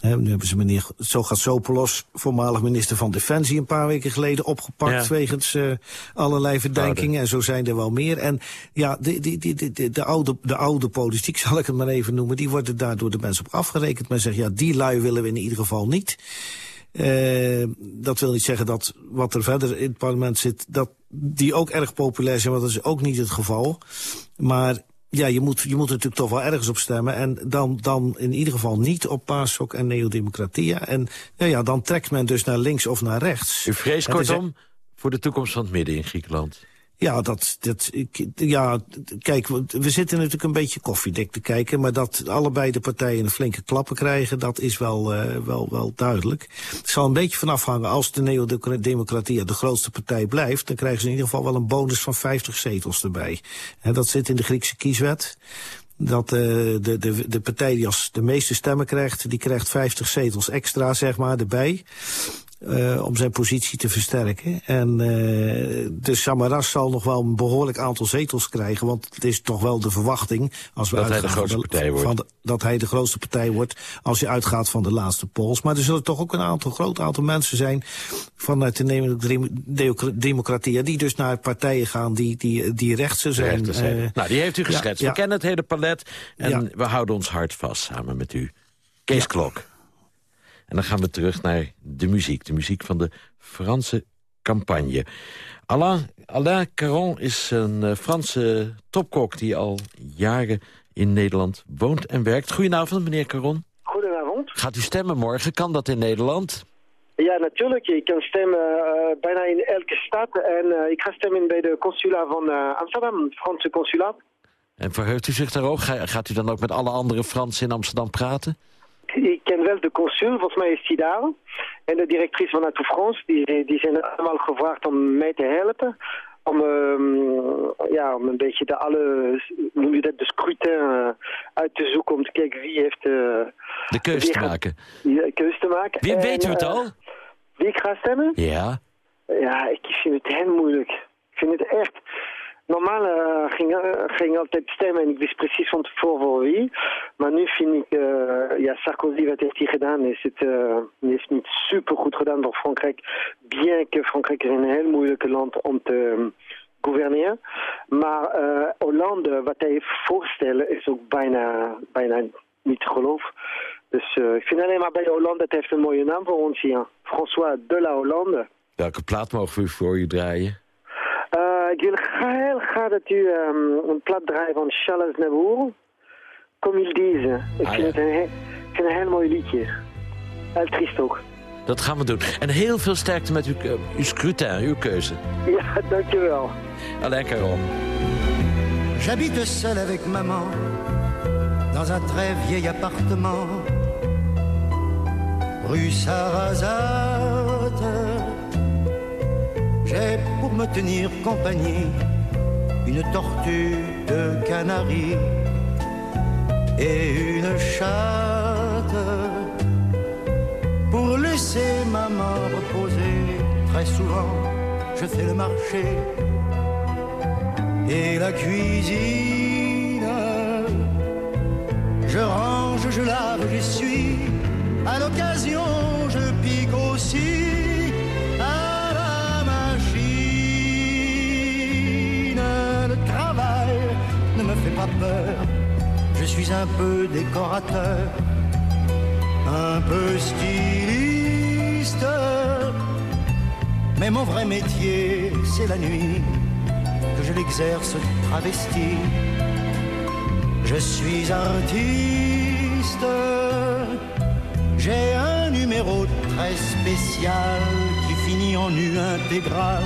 He, nu hebben ze meneer Sogatsopolos, voormalig minister van Defensie... een paar weken geleden opgepakt ja. wegens uh, allerlei verdenkingen. En zo zijn er wel meer. En ja, de, de, de, de, de, oude, de oude politiek, zal ik het maar even noemen... die worden daar door de mensen op afgerekend. Men zegt, ja, die lui willen we in ieder geval niet... Uh, dat wil niet zeggen dat wat er verder in het parlement zit... dat die ook erg populair zijn, want dat is ook niet het geval. Maar ja, je moet, je moet natuurlijk toch wel ergens op stemmen. En dan, dan in ieder geval niet op PASOK en Neodemocratia. En nou ja, dan trekt men dus naar links of naar rechts. U vreest kortom voor de toekomst van het midden in Griekenland? Ja, dat, dat, ik, ja, kijk, we zitten natuurlijk een beetje koffiedik te kijken... maar dat allebei de partijen een flinke klappen krijgen... dat is wel, uh, wel, wel duidelijk. Het zal een beetje vanaf hangen. Als de Neodemocratie de grootste partij blijft... dan krijgen ze in ieder geval wel een bonus van 50 zetels erbij. En dat zit in de Griekse kieswet dat uh, de, de, de partij die als de meeste stemmen krijgt... die krijgt 50 zetels extra, zeg maar, erbij. Eh, om zijn positie te versterken. En uh, de Samaras zal nog wel een behoorlijk aantal zetels krijgen... want het is toch wel de verwachting... Als we dat hij de grootste partij wordt. dat hij de grootste partij wordt als je uitgaat van de laatste polls. Maar er zullen toch ook een aantal, groot aantal mensen zijn... vanuit de democratie... die dus naar partijen gaan die, die, die rechtse zijn. Uh, nou, die heeft u geschetst. we kennen het hele palet en we houden ons hart vast samen met u. Kees Klok. En dan gaan we terug naar de muziek. De muziek van de Franse campagne. Alain, Alain Caron is een uh, Franse topkok... die al jaren in Nederland woont en werkt. Goedenavond, meneer Caron. Goedenavond. Gaat u stemmen morgen? Kan dat in Nederland? Ja, natuurlijk. Ik kan stemmen uh, bijna in elke stad. En uh, ik ga stemmen bij de consula van Amsterdam, het Franse consulaat. En verheugt u zich daarop? Gaat u dan ook met alle andere Fransen in Amsterdam praten? Ik ken wel de consul, volgens mij is hij daar. En de directrice van Atout France, die, die zijn allemaal gevraagd om mij te helpen. Om, um, ja, om een beetje de alle, noem je dat, de scrutin uh, uit te zoeken. Om te kijken wie heeft... Uh, de keuze te maken. Ja, keuze te maken. Wie en, weet u het al? Wie ik ga stemmen? Ja. Ja, ik vind het heel moeilijk. Ik vind het echt... Normaal uh, ging, uh, ging altijd stemmen en ik wist precies van tevoren voor wie. Maar nu vind ik, uh, ja, Sarkozy, wat heeft hij gedaan, is het is niet super goed gedaan voor Frankrijk. Bien que Frankrijk is een heel moeilijk land om te um, gouverneren. Maar Hollande, wat hij heeft voorstellen, is ook bijna, bijna niet te. Dus ik vind alleen maar bij Hollande, het heeft een mooie naam voor ons hier. François de la Hollande. Welke plaat mogen we voor u draaien? Uh, ik wil heel graag dat u um, een plat draait van Charles Navour. Comme il disent. Ik, Ah, vind ja. het een, he- ik vind het een heel mooi liedje. Heel triest ook. Dat gaan we doen. En heel veel sterkte met uw, uh, uw scrutin, uw keuze. Ja, dankjewel. Alain Caron. J'habite seul avec maman dans un très vieil appartement rue Sarrazate. Tenir compagnie une tortue de Canaries et une chatte pour laisser maman reposer. Très souvent, je fais le marché et la cuisine. Je range, je lave, j'essuie. À l'occasion, je pique aussi pas peur. Je suis un peu décorateur, un peu styliste. Mais mon vrai métier, c'est la nuit que je l'exerce travesti. Je suis artiste, j'ai un numéro très spécial qui finit en nu intégral.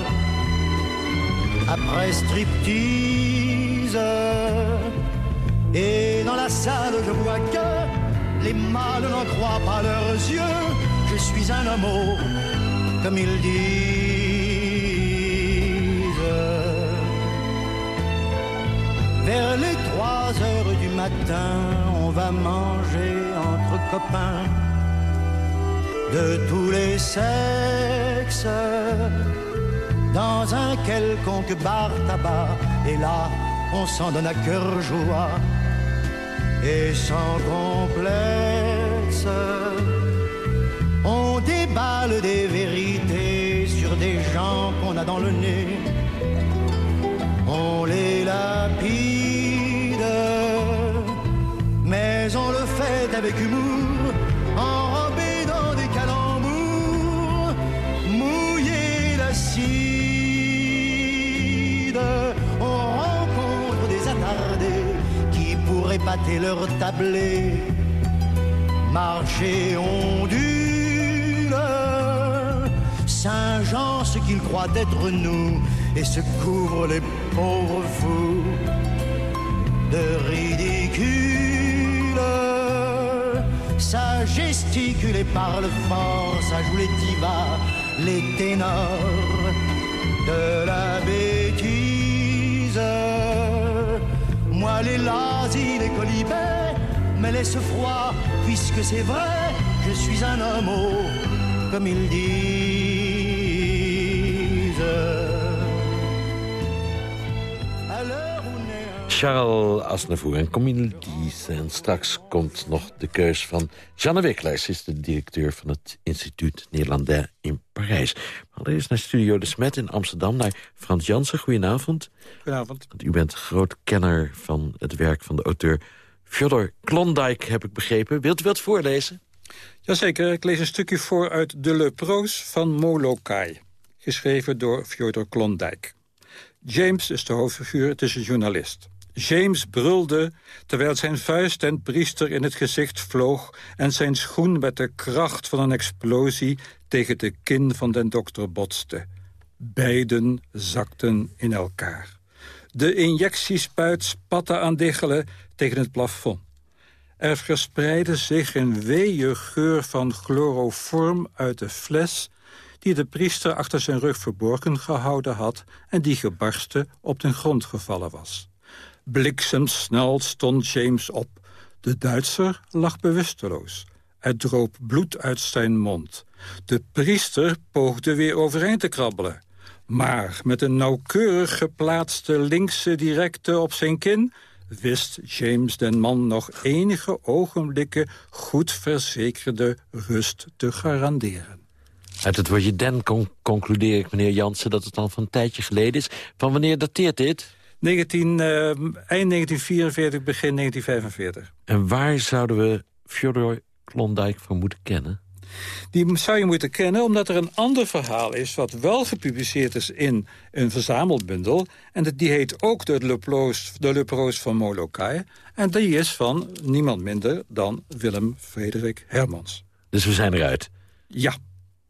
Après striptease, et dans la salle je vois que les mâles n'en croient pas leurs yeux. Je suis un homme comme ils disent. Vers les trois heures du matin, on va manger entre copains de tous les sexes dans un quelconque bar tabac. Et là, on s'en donne à cœur joie et sans complexe. On déballe des vérités sur des gens qu'on a dans le nez. On les lapide, mais on le fait avec humour, pourraient pâter leur tablé, marcher ondule. Saint-Jean, ce qu'il croit être nous, et se couvre les pauvres fous de ridicule. Ça gesticule et parle fort, ça joue les divas, les ténors de la bêtise. Les lazis, les colibets me laissent froid, puisque c'est vrai, je suis un homme comme ils disent. Charles Aznavour en comedies. En straks komt nog de keus van Janne Wikkelaar. Ze is de directeur van het instituut Nederlandais in Parijs. Maar eerst naar Studio De Smet in Amsterdam, naar Frans Jansen. Goedenavond. Goedenavond. Want u bent groot kenner van het werk van de auteur Fjodor Klondijk, heb ik begrepen. Wilt u wat voorlezen? Jazeker, ik lees een stukje voor uit De Le Prose van Molokai. Geschreven door Fjodor Klondijk. James is de hoofdfiguur, het is een journalist. James brulde terwijl zijn vuist en priester in het gezicht vloog... en zijn schoen met de kracht van een explosie tegen de kin van den dokter botste. Beiden zakten in elkaar. De injectiespuit spatte aan diggelen tegen het plafond. Er verspreidde zich een weeë geur van chloroform uit de fles... die de priester achter zijn rug verborgen gehouden had... en die gebarsten op de grond gevallen was. Bliksemsnel stond James op. De Duitser lag bewusteloos. Er droop bloed uit zijn mond. De priester poogde weer overeind te krabbelen. Maar met een nauwkeurig geplaatste linkse directe op zijn kin... wist James den man nog enige ogenblikken goed verzekerde rust te garanderen. Uit het woordje den con concludeer ik, meneer Jansen, dat het al van een tijdje geleden is. Van wanneer dateert dit? 19, uh, eind 1944, begin 1945. En waar zouden we Fjodor Klondijk van moeten kennen? Die zou je moeten kennen omdat er een ander verhaal is... wat wel gepubliceerd is in een verzamelbundel. En die heet ook de Leproos, de Leproos van Molokai. En die is van niemand minder dan Willem Frederik Hermans. Dus we zijn eruit? Ja.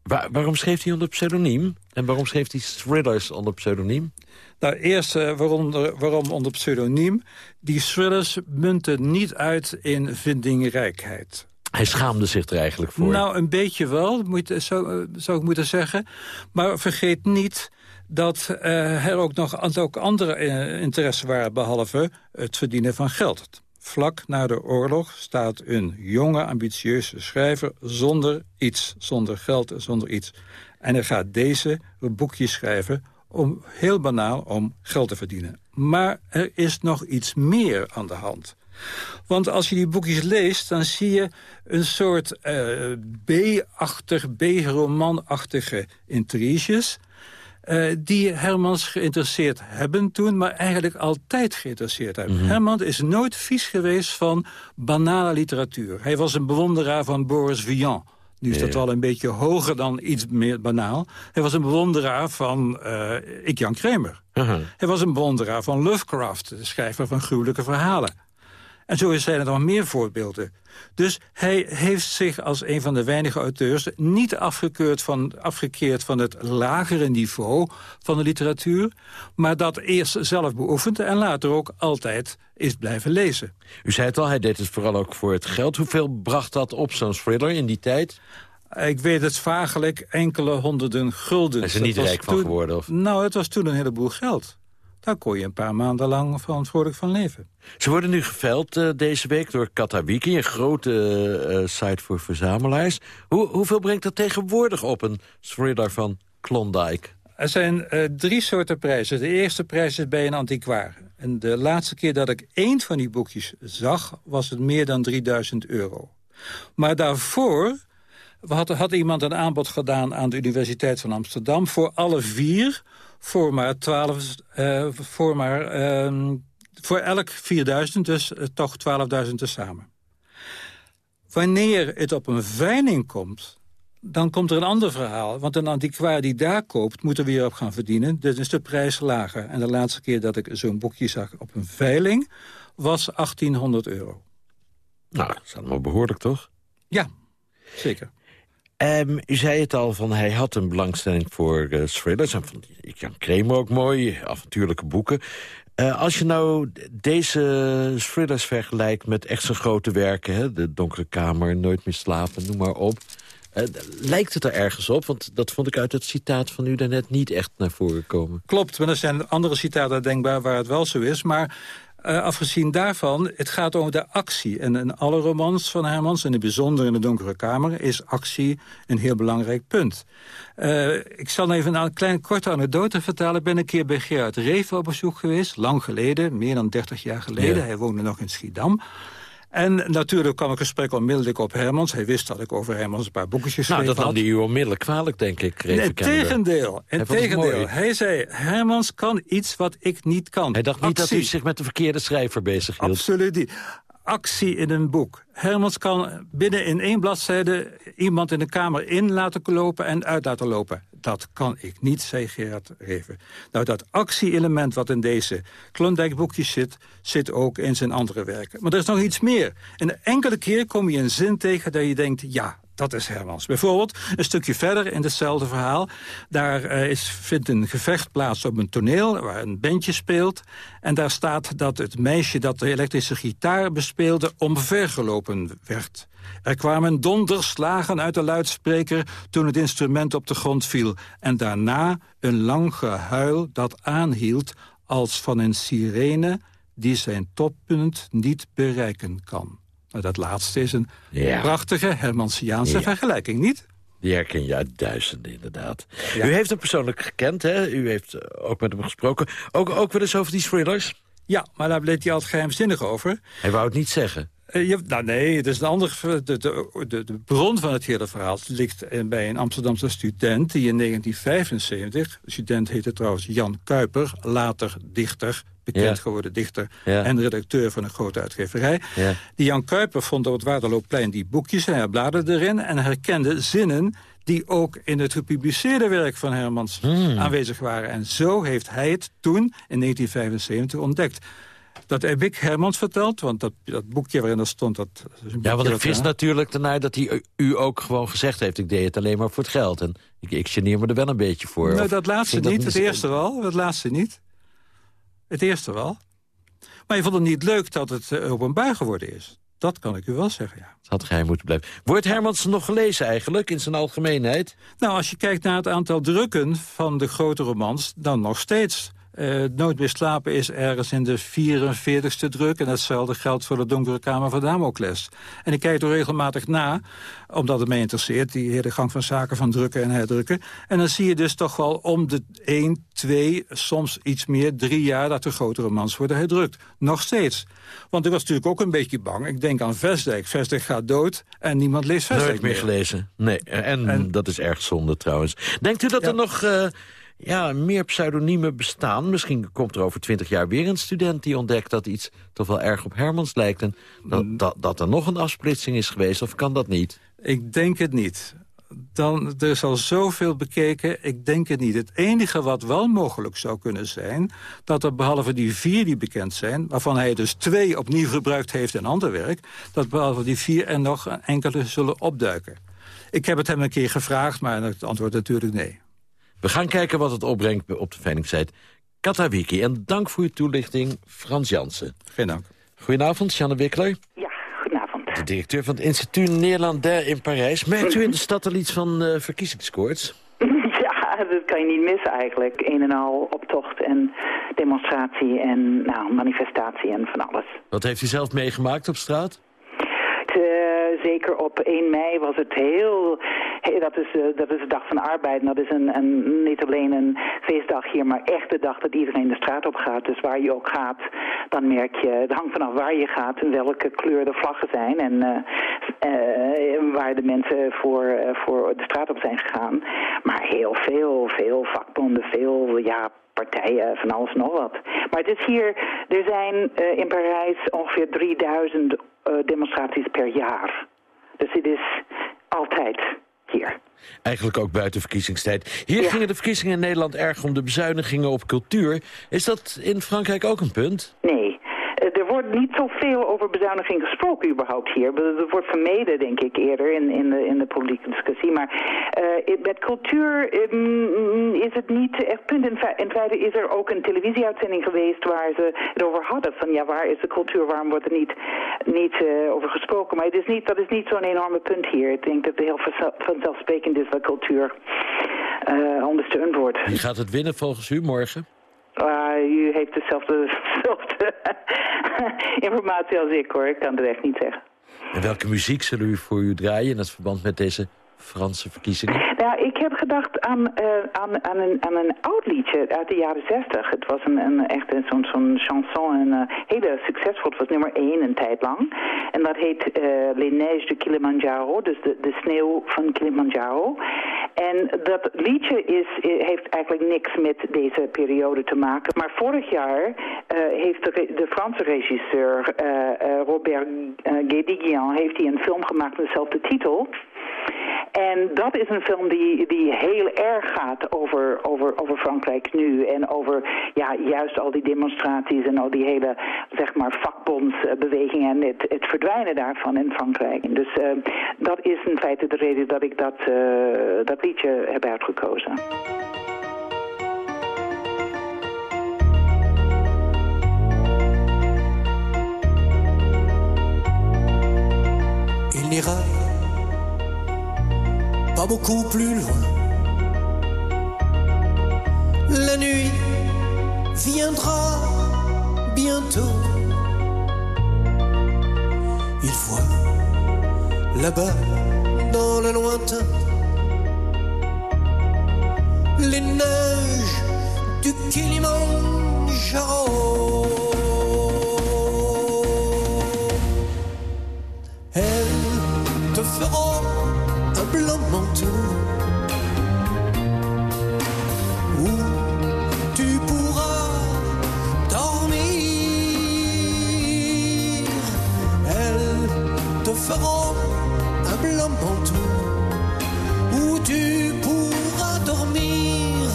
Waar, waarom schreef hij onder pseudoniem? En waarom schreef hij thrillers onder pseudoniem? Nou, eerst uh, waarom, waarom onder pseudoniem. Die thrillers munten niet uit in vindingrijkheid. Hij schaamde zich er eigenlijk voor. Nou, een beetje wel, moet, zou, zou ik moeten zeggen. Maar vergeet niet dat uh, er ook nog ook andere uh, interesses waren... behalve het verdienen van geld. Vlak na de oorlog staat een jonge, ambitieuze schrijver... zonder iets, zonder geld en zonder iets. En hij gaat deze boekjes schrijven om heel banaal om geld te verdienen. Maar er is nog iets meer aan de hand. Want als je die boekjes leest, dan zie je een soort uh, B-achtig, B-romanachtige intriges... Uh, die Hermans geïnteresseerd hebben toen, maar eigenlijk altijd geïnteresseerd hebben. Mm -hmm. Herman is nooit vies geweest van banale literatuur. Hij was een bewonderaar van Boris Vian. Nu is dat wel een beetje hoger dan iets meer banaal. Hij was een bewonderaar van uh, Ik Jan Kramer. Uh -huh. Hij was een bewonderaar van Lovecraft, de schrijver van gruwelijke verhalen. En zo zijn er nog meer voorbeelden. Dus hij heeft zich als een van de weinige auteurs... niet afgekeurd van, afgekeerd van het lagere niveau van de literatuur... maar dat eerst zelf beoefend en later ook altijd is blijven lezen. U zei het al, hij deed het vooral ook voor het geld. Hoeveel bracht dat op, zo'n thriller, in die tijd? Ik weet het vagelijk, enkele honderden gulden. Is er niet rijk van geworden? Of? Nou, het was toen een heleboel geld. Daar kon je een paar maanden lang verantwoordelijk van leven. Ze worden nu geveld uh, deze week door Katawiki, een grote uh, site voor verzamelaars. Hoe, hoeveel brengt dat tegenwoordig op, een thriller van Klondike? Er zijn uh, drie soorten prijzen. De eerste prijs is bij een antiquaar. En de laatste keer dat ik één van die boekjes zag, was het meer dan 3000 euro. Maar daarvoor had, had iemand een aanbod gedaan aan de Universiteit van Amsterdam... voor alle vier voor maar 12, uh, voor maar, uh, voor elk 4000, dus uh, toch 12.000 tezamen. Wanneer het op een veiling komt, dan komt er een ander verhaal. Want een antiquaar die daar koopt, moet er weer op gaan verdienen. Dus is de prijs lager. En de laatste keer dat ik zo'n boekje zag op een veiling, was 1800 euro. Nou, dat is allemaal behoorlijk, toch? Ja, zeker. Um, u zei het al, van hij had een belangstelling voor uh, thrillers. En van Jan Kramer ook mooi, avontuurlijke boeken. Uh, als je nou deze thrillers vergelijkt met echt zijn grote werken... Hè, De Donkere Kamer, Nooit meer slapen, noem maar op... Uh, lijkt het er ergens op? Want dat vond ik uit het citaat van u daarnet niet echt naar voren komen. Klopt, maar er zijn andere citaten denkbaar waar het wel zo is. Maar Uh, afgezien daarvan, het gaat over de actie. En in alle romans van Hermans, en in het bijzonder in de Donkere Kamer... is actie een heel belangrijk punt. Uh, ik zal even een kleine korte anekdote vertellen. Ik ben een keer bij Gerard Reven op bezoek geweest. Lang geleden, meer dan 30 jaar geleden. Ja. Hij woonde nog in Schiedam. En natuurlijk kwam ik gesprek onmiddellijk op Hermans. Hij wist dat ik over Hermans een paar boekjes schreef. Nou, dat nam hij u onmiddellijk kwalijk, denk ik. Nee, tegendeel. Hij, tegendeel. hij zei, Hermans kan iets wat ik niet kan. Hij dacht niet Actie. dat u zich met de verkeerde schrijver bezig hield. Absoluut niet actie in een boek. Hermans kan binnen in één bladzijde iemand in de kamer in laten lopen en uit laten lopen. Dat kan ik niet, zei Gerard Reven. Nou, dat actie-element wat in deze Klondijk-boekjes zit... zit ook in zijn andere werken. Maar er is nog iets meer. Een enkele keer kom je een zin tegen dat je denkt... ja, dat is Hermans. Bijvoorbeeld een stukje verder in hetzelfde verhaal. Daar uh, is, vindt een gevecht plaats op een toneel waar een bandje speelt. En daar staat dat het meisje dat de elektrische gitaar bespeelde... omvergelopen werd. Er kwamen donderslagen uit de luidspreker toen het instrument op de grond viel. En daarna een lang gehuil dat aanhield als van een sirene... die zijn toppunt niet bereiken kan. Nou, dat laatste is een ja. prachtige Hermansiaanse ja. vergelijking, niet? Die herken je uit duizenden, inderdaad. Ja. U heeft hem persoonlijk gekend, hè? U heeft eh, ook met hem gesproken. Ook, ook wel eens over die thrillers? Ja, maar daar bleef hij altijd geheimzinnig over. Hij wou het niet zeggen. Je, nou nee, het is een ander, de, de, de, de, bron van het hele verhaal ligt bij een Amsterdamse student... die in 1975, de student heette trouwens Jan Kuiper... later dichter, bekend ja. geworden dichter ja. en redacteur van een grote uitgeverij. Ja. Die Jan Kuiper vond op het Waterloopplein die boekjes en hij bladerde erin... en herkende zinnen die ook in het gepubliceerde werk van Hermans hmm. aanwezig waren. En zo heeft hij het toen, in 1975, ontdekt. Dat heb ik Hermans verteld, want dat, dat boekje waarin dat stond... Dat, ja, want ik vis natuurlijk daarna dat hij u ook gewoon gezegd heeft... ik deed het alleen maar voor het geld. En ik, ik geneer me er wel een beetje voor. Nee, dat laatste niet, het eerste wel. Het laatste niet. Het eerste wel. Maar je vond het niet leuk dat het uh, openbaar geworden is. Dat kan ik u wel zeggen, ja. Het had geheim moeten blijven. Wordt Hermans nog gelezen eigenlijk, in zijn algemeenheid? Nou, als je kijkt naar het aantal drukken van de grote romans... dan nog steeds. Uh, Nooit meer slapen is ergens in de 44ste druk... en hetzelfde geldt voor de Donkere Kamer van Damocles. En ik kijk er regelmatig na, omdat het mij interesseert... die hele gang van zaken van drukken en herdrukken. En dan zie je dus toch wel om de 1, 2, soms iets meer, drie jaar... dat de grote romans worden herdrukt. Nog steeds. Want ik was natuurlijk ook een beetje bang. Ik denk aan Vestdijk. Vestdijk gaat dood en niemand leest Vestdijk Nooit meer. gelezen. Nee, en, en, dat is erg zonde trouwens. Denkt u dat ja. er nog... Uh, ja, meer pseudoniemen bestaan. Misschien komt er over twintig jaar weer een student die ontdekt... dat iets toch wel erg op Hermans lijkt. En dat, dat, dat er nog een afsplitsing is geweest, of kan dat niet? Ik denk het niet. Dan, er is al zoveel bekeken, ik denk het niet. Het enige wat wel mogelijk zou kunnen zijn... dat er behalve die vier die bekend zijn... waarvan hij dus twee opnieuw gebruikt heeft in ander werk... dat behalve die vier er nog enkele zullen opduiken. Ik heb het hem een keer gevraagd, maar het antwoord natuurlijk nee. We gaan kijken wat het opbrengt op de veiligheid. Katawiki. En dank voor uw toelichting, Frans Jansen. Geen dank. Goedenavond, Janne Wikkler. Ja, goedenavond. De directeur van het Instituut Nederlandais in Parijs. Merkt u in de stad al iets van uh, verkiezingskoorts? Ja, dat kan je niet missen eigenlijk. Een en al optocht en demonstratie en nou, manifestatie en van alles. Wat heeft u zelf meegemaakt op straat? Uh, zeker op 1 mei was het heel... Dat, is, uh, dat is de dag van arbeid. En dat is een, niet alleen een feestdag hier, maar echt de dag dat iedereen de straat op gaat. Dus waar je ook gaat, dan merk je... Het hangt vanaf waar je gaat en welke kleur de vlaggen zijn. En uh, waar de mensen voor, voor de straat op zijn gegaan. Maar heel veel, veel vakbonden, veel... Ja, partijen, van alles nog wat. Maar het is hier, er zijn in Parijs ongeveer 3000 uh, demonstraties per jaar. Dus het is altijd hier. Eigenlijk ook buiten verkiezingstijd. Hier ja. gingen de verkiezingen in Nederland erg om de bezuinigingen op cultuur. Is dat in Frankrijk ook een punt? Nee. Wordt niet zoveel over bezuiniging gesproken überhaupt hier. Dat wordt vermeden, denk ik, eerder in, in, de, in de politieke discussie. Maar uh, met cultuur um, is het niet echt punt. In, in feite is er ook een televisieuitzending geweest waar ze het over hadden. Van ja, waar is de cultuur, waarom wordt er niet, niet uh, over gesproken? Maar het is niet, dat is niet zo'n enorme punt hier. Ik denk dat het heel vanzelfsprekend is dat cultuur uh, ondersteund wordt. Wie gaat het winnen volgens u morgen? Uh, u heeft dezelfde, dezelfde informatie als ik hoor, ik kan het echt niet zeggen. En welke muziek zullen u voor u draaien in het verband met deze Franse verkiezingen? Nou, ik heb gedacht aan, uh, aan, aan, een, aan een oud liedje uit de jaren zestig. Het was een, een echt zo'n zo'n chanson, een uh, hele succesvol. Het was nummer één een tijd lang. En dat heet uh, Les Neiges de Kilimanjaro, dus de, de sneeuw van Kilimanjaro. En dat liedje is, heeft eigenlijk niks met deze periode te maken. Maar vorig jaar heeft de, de, Franse regisseur Robert Guédiguian heeft hij een film gemaakt met dezelfde titel. En dat is een film die, die heel erg gaat over, over, over Frankrijk nu. En over ja, juist al die demonstraties en al die hele zeg maar, vakbondsbewegingen en het, het verdwijnen daarvan in Frankrijk. Dus uh, dat is in feite de reden dat ik dat, uh, dat liedje heb uitgekozen. Pas beaucoup plus loin. La nuit viendra bientôt. Il voit là-bas dans le lointain les neiges du Kilimanjaro. Elles te feront blanc manteau où tu pourras dormir. Elles te feront un blanc manteau où tu pourras dormir,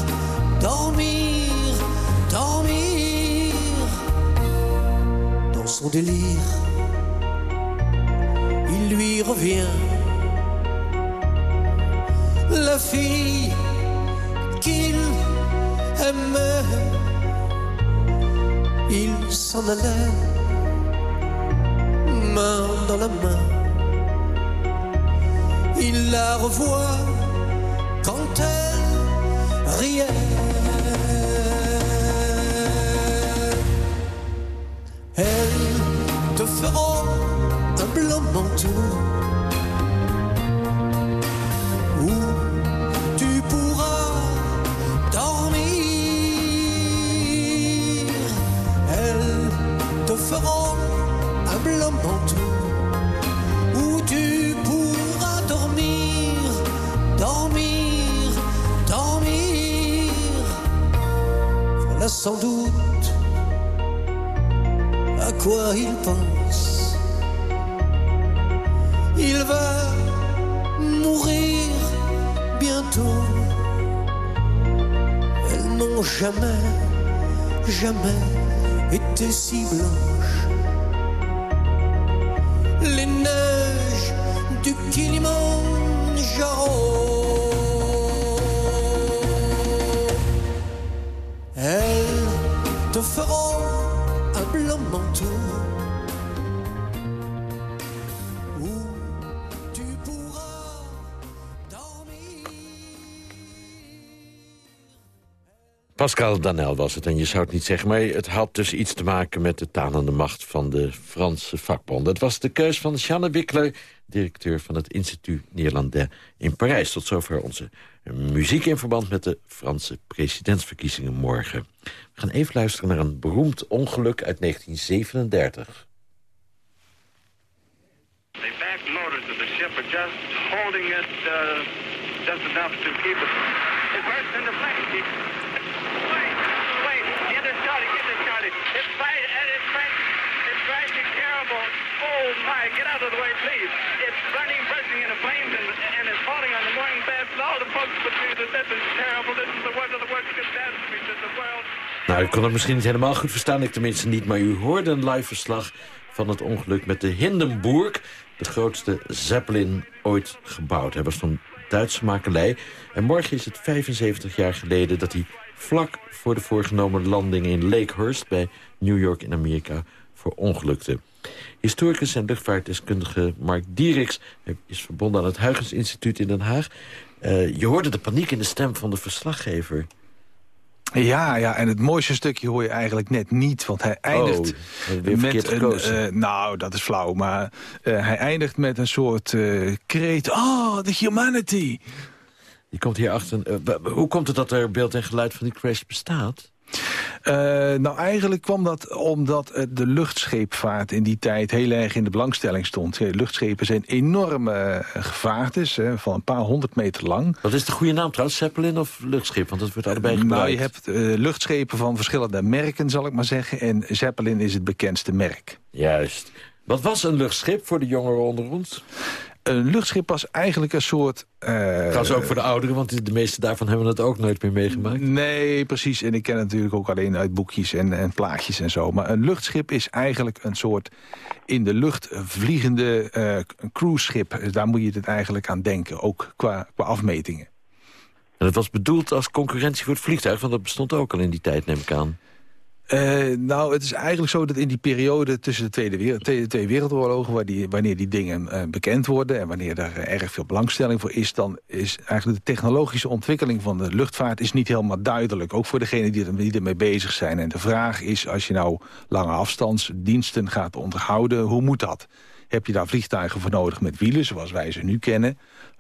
dormir, dormir dans son délire. Il lui revient la fille qu'il aimait. Il s'en allait, main dans la main. Il la revoit quand elle Pascal Danel was het, en je zou het niet zeggen... maar het had dus iets te maken met de talende macht van de Franse vakbonden. Het was de keus van Jeanne Wickler, directeur van het Instituut Nederlandais in Parijs. Tot zover onze muziek in verband met de Franse presidentsverkiezingen morgen. We gaan even luisteren naar een beroemd ongeluk uit 1937. The back motors of the ship just holding it uh, enough to keep it. It burst into flames. Wait, wait, get it started, get it started. It's fight and it's it's rising terrible. Oh my, get out of the way, please. It's burning, bursting into flames, and, and it's falling on the morning beds. And all the folks between us. This is terrible. This is the worst of the worst catastrophes in the world. Nou, ik kon het misschien niet helemaal goed verstaan, ik tenminste niet... maar u hoorde een live verslag van het ongeluk met de Hindenburg... de grootste Zeppelin ooit gebouwd. Hij was van Duitse makelij. En morgen is het 75 jaar geleden dat hij vlak voor de voorgenomen landing in Lakehurst... bij New York in Amerika verongelukte. Historicus en luchtvaartdeskundige Mark Dieriks is verbonden aan het Huygens Instituut in Den Haag. Uh, je hoorde de paniek in de stem van de verslaggever. Ja, ja, en het mooiste stukje hoor je eigenlijk net niet. Want hij eindigt Oh, weer verkeerd met een... eh, nou, dat is flauw, maar eh, hij eindigt met een soort kreet. Oh, the humanity. Die komt hier achter. eh, hoe komt het dat er beeld en geluid van die crash bestaat? Eh, nou, eigenlijk kwam dat omdat eh, de luchtscheepvaart in die tijd heel erg in de belangstelling stond. Luchtschepen zijn enorme gevaartes, hè, van een paar honderd meter lang. Wat is de goede naam trouwens? Zeppelin of luchtschip? Want dat wordt allebei gebruikt. Nou, je hebt luchtschepen van verschillende merken, zal ik maar zeggen. En Zeppelin is het bekendste merk. Juist. Wat was een luchtschip voor de jongeren onder ons? Een luchtschip was eigenlijk een soort... eh, Trouwens ook voor de ouderen, want de meeste daarvan hebben het ook nooit meer meegemaakt. Nee, precies. En ik ken het natuurlijk ook alleen uit boekjes en, en plaatjes en zo. Maar een luchtschip is eigenlijk een soort in de lucht vliegende eh cruiseschip. Dus Daar moet je het eigenlijk aan denken, ook qua, qua afmetingen. En het was bedoeld als concurrentie voor het vliegtuig, want dat bestond ook al in die tijd, neem ik aan. Eh, nou, het is eigenlijk zo dat in die periode tussen de Tweede, wereld, tweede, twee Wereldoorlogen... Waar die, wanneer die dingen eh, bekend worden en wanneer er eh, erg veel belangstelling voor is... dan is eigenlijk de technologische ontwikkeling van de luchtvaart is niet helemaal duidelijk. Ook voor degenen die, er, die ermee bezig zijn. En de vraag is, als je nou lange afstandsdiensten gaat onderhouden... hoe moet dat? Heb je daar vliegtuigen voor nodig met wielen, zoals wij ze nu kennen...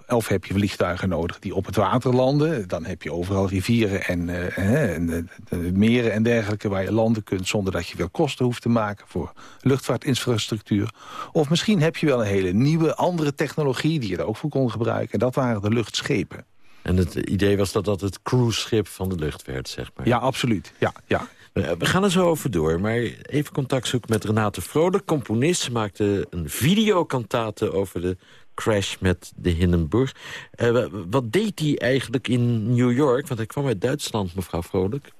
Of heb je vliegtuigen nodig die op het water landen. Dan heb je overal rivieren en, eh, en eh, meren en dergelijke... waar je landen kunt zonder dat je veel kosten hoeft te maken... voor luchtvaartinfrastructuur. Of misschien heb je wel een hele nieuwe, andere technologie... die je er ook voor kon gebruiken. En dat waren de luchtschepen. En het idee was dat dat het cruiseschip van de lucht werd, zeg maar. Ja, absoluut. Ja, ja. We gaan er zo over door, maar even contact zoeken met Renate Vrolijk, componist. Ze maakte een videokantate over de crash met de Hindenburg. Eh, wa- wat deed hij eigenlijk in New York? Want hij kwam uit Duitsland, mevrouw Vrolijk.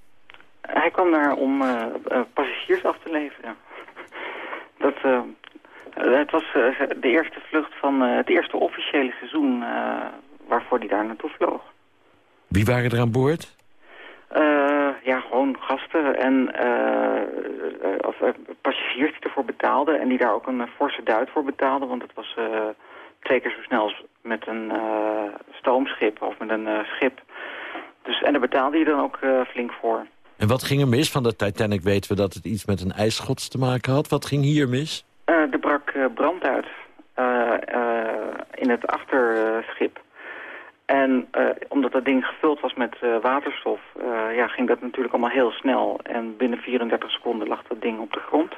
Hij kwam daar om eh, eh, passagiers af te leveren. Dat, het was de eerste vlucht van het eerste officiële seizoen waarvoor hij daar naartoe vloog. Wie waren er aan boord? Ja, gewoon gasten en of, passagiers die ervoor betaalden en die daar ook een forse duit voor betaalden. Want het was keer zo snel als met een eh, stoomschip of met een eh, schip. Dus, en daar betaalde je dan ook eh, flink voor. En wat ging er mis? Van de Titanic weten we dat het iets met een ijsschots te maken had. Wat ging hier mis? Er brak brand uit in het achterschip. En omdat dat ding gevuld was met waterstof, ja, ging dat natuurlijk allemaal heel snel. En binnen 34 seconden lag dat ding op de grond.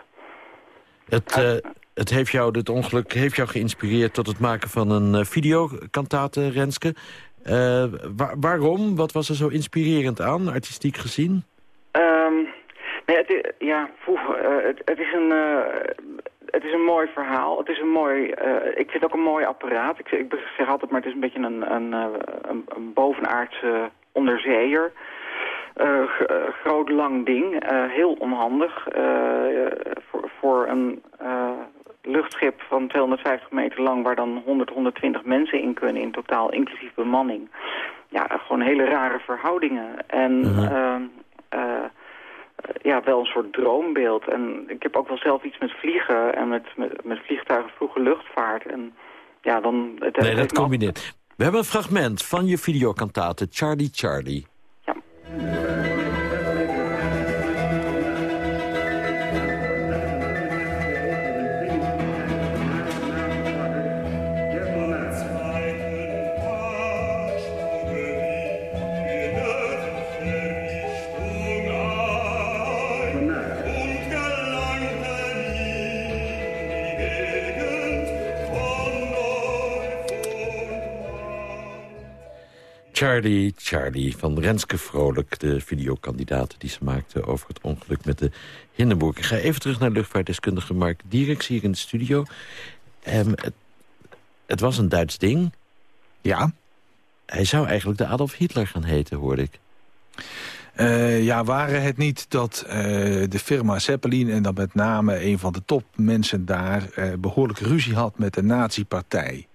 Het, eh, het heeft jou, dit ongeluk heeft jou geïnspireerd tot het maken van een eh, videokantate, Renske. Eh, wa- waarom? Wat was er zo inspirerend aan, artistiek gezien? Ehm, nee, het, ja, het, het is een... het is een mooi verhaal. Het is een mooi, ik vind het ook een mooi apparaat. Ik, ik zeg altijd maar het is een beetje een, een, een, een bovenaardse onderzeeër. Groot lang ding, heel onhandig. Voor, een eh, luchtschip van 250 meter lang... waar dan 100, 120 mensen in kunnen in totaal, inclusief bemanning. Ja, gewoon hele rare verhoudingen. En ehm, eh, ja, wel een soort droombeeld. En ik heb ook wel zelf iets met vliegen en met, met, met vliegtuigen, vroege luchtvaart. En ja, dan... Het, Nee, dat combineert. We hebben een fragment van je videokantate, Charlie Charlie. Charlie, Charlie van Renske Vrolijk, de videokandidaat die ze maakte over het ongeluk met de Hindenburg. Ik ga even terug naar luchtvaartdeskundige Mark Dierks hier in de studio. Ehm, het, het was een Duits ding. Ja. Hij zou eigenlijk de Adolf Hitler gaan heten, hoorde ik. Eh, ja, waren het niet dat eh, de firma Zeppelin... en dan met name een van de topmensen daar... eh, behoorlijk ruzie had met de nazi-partij.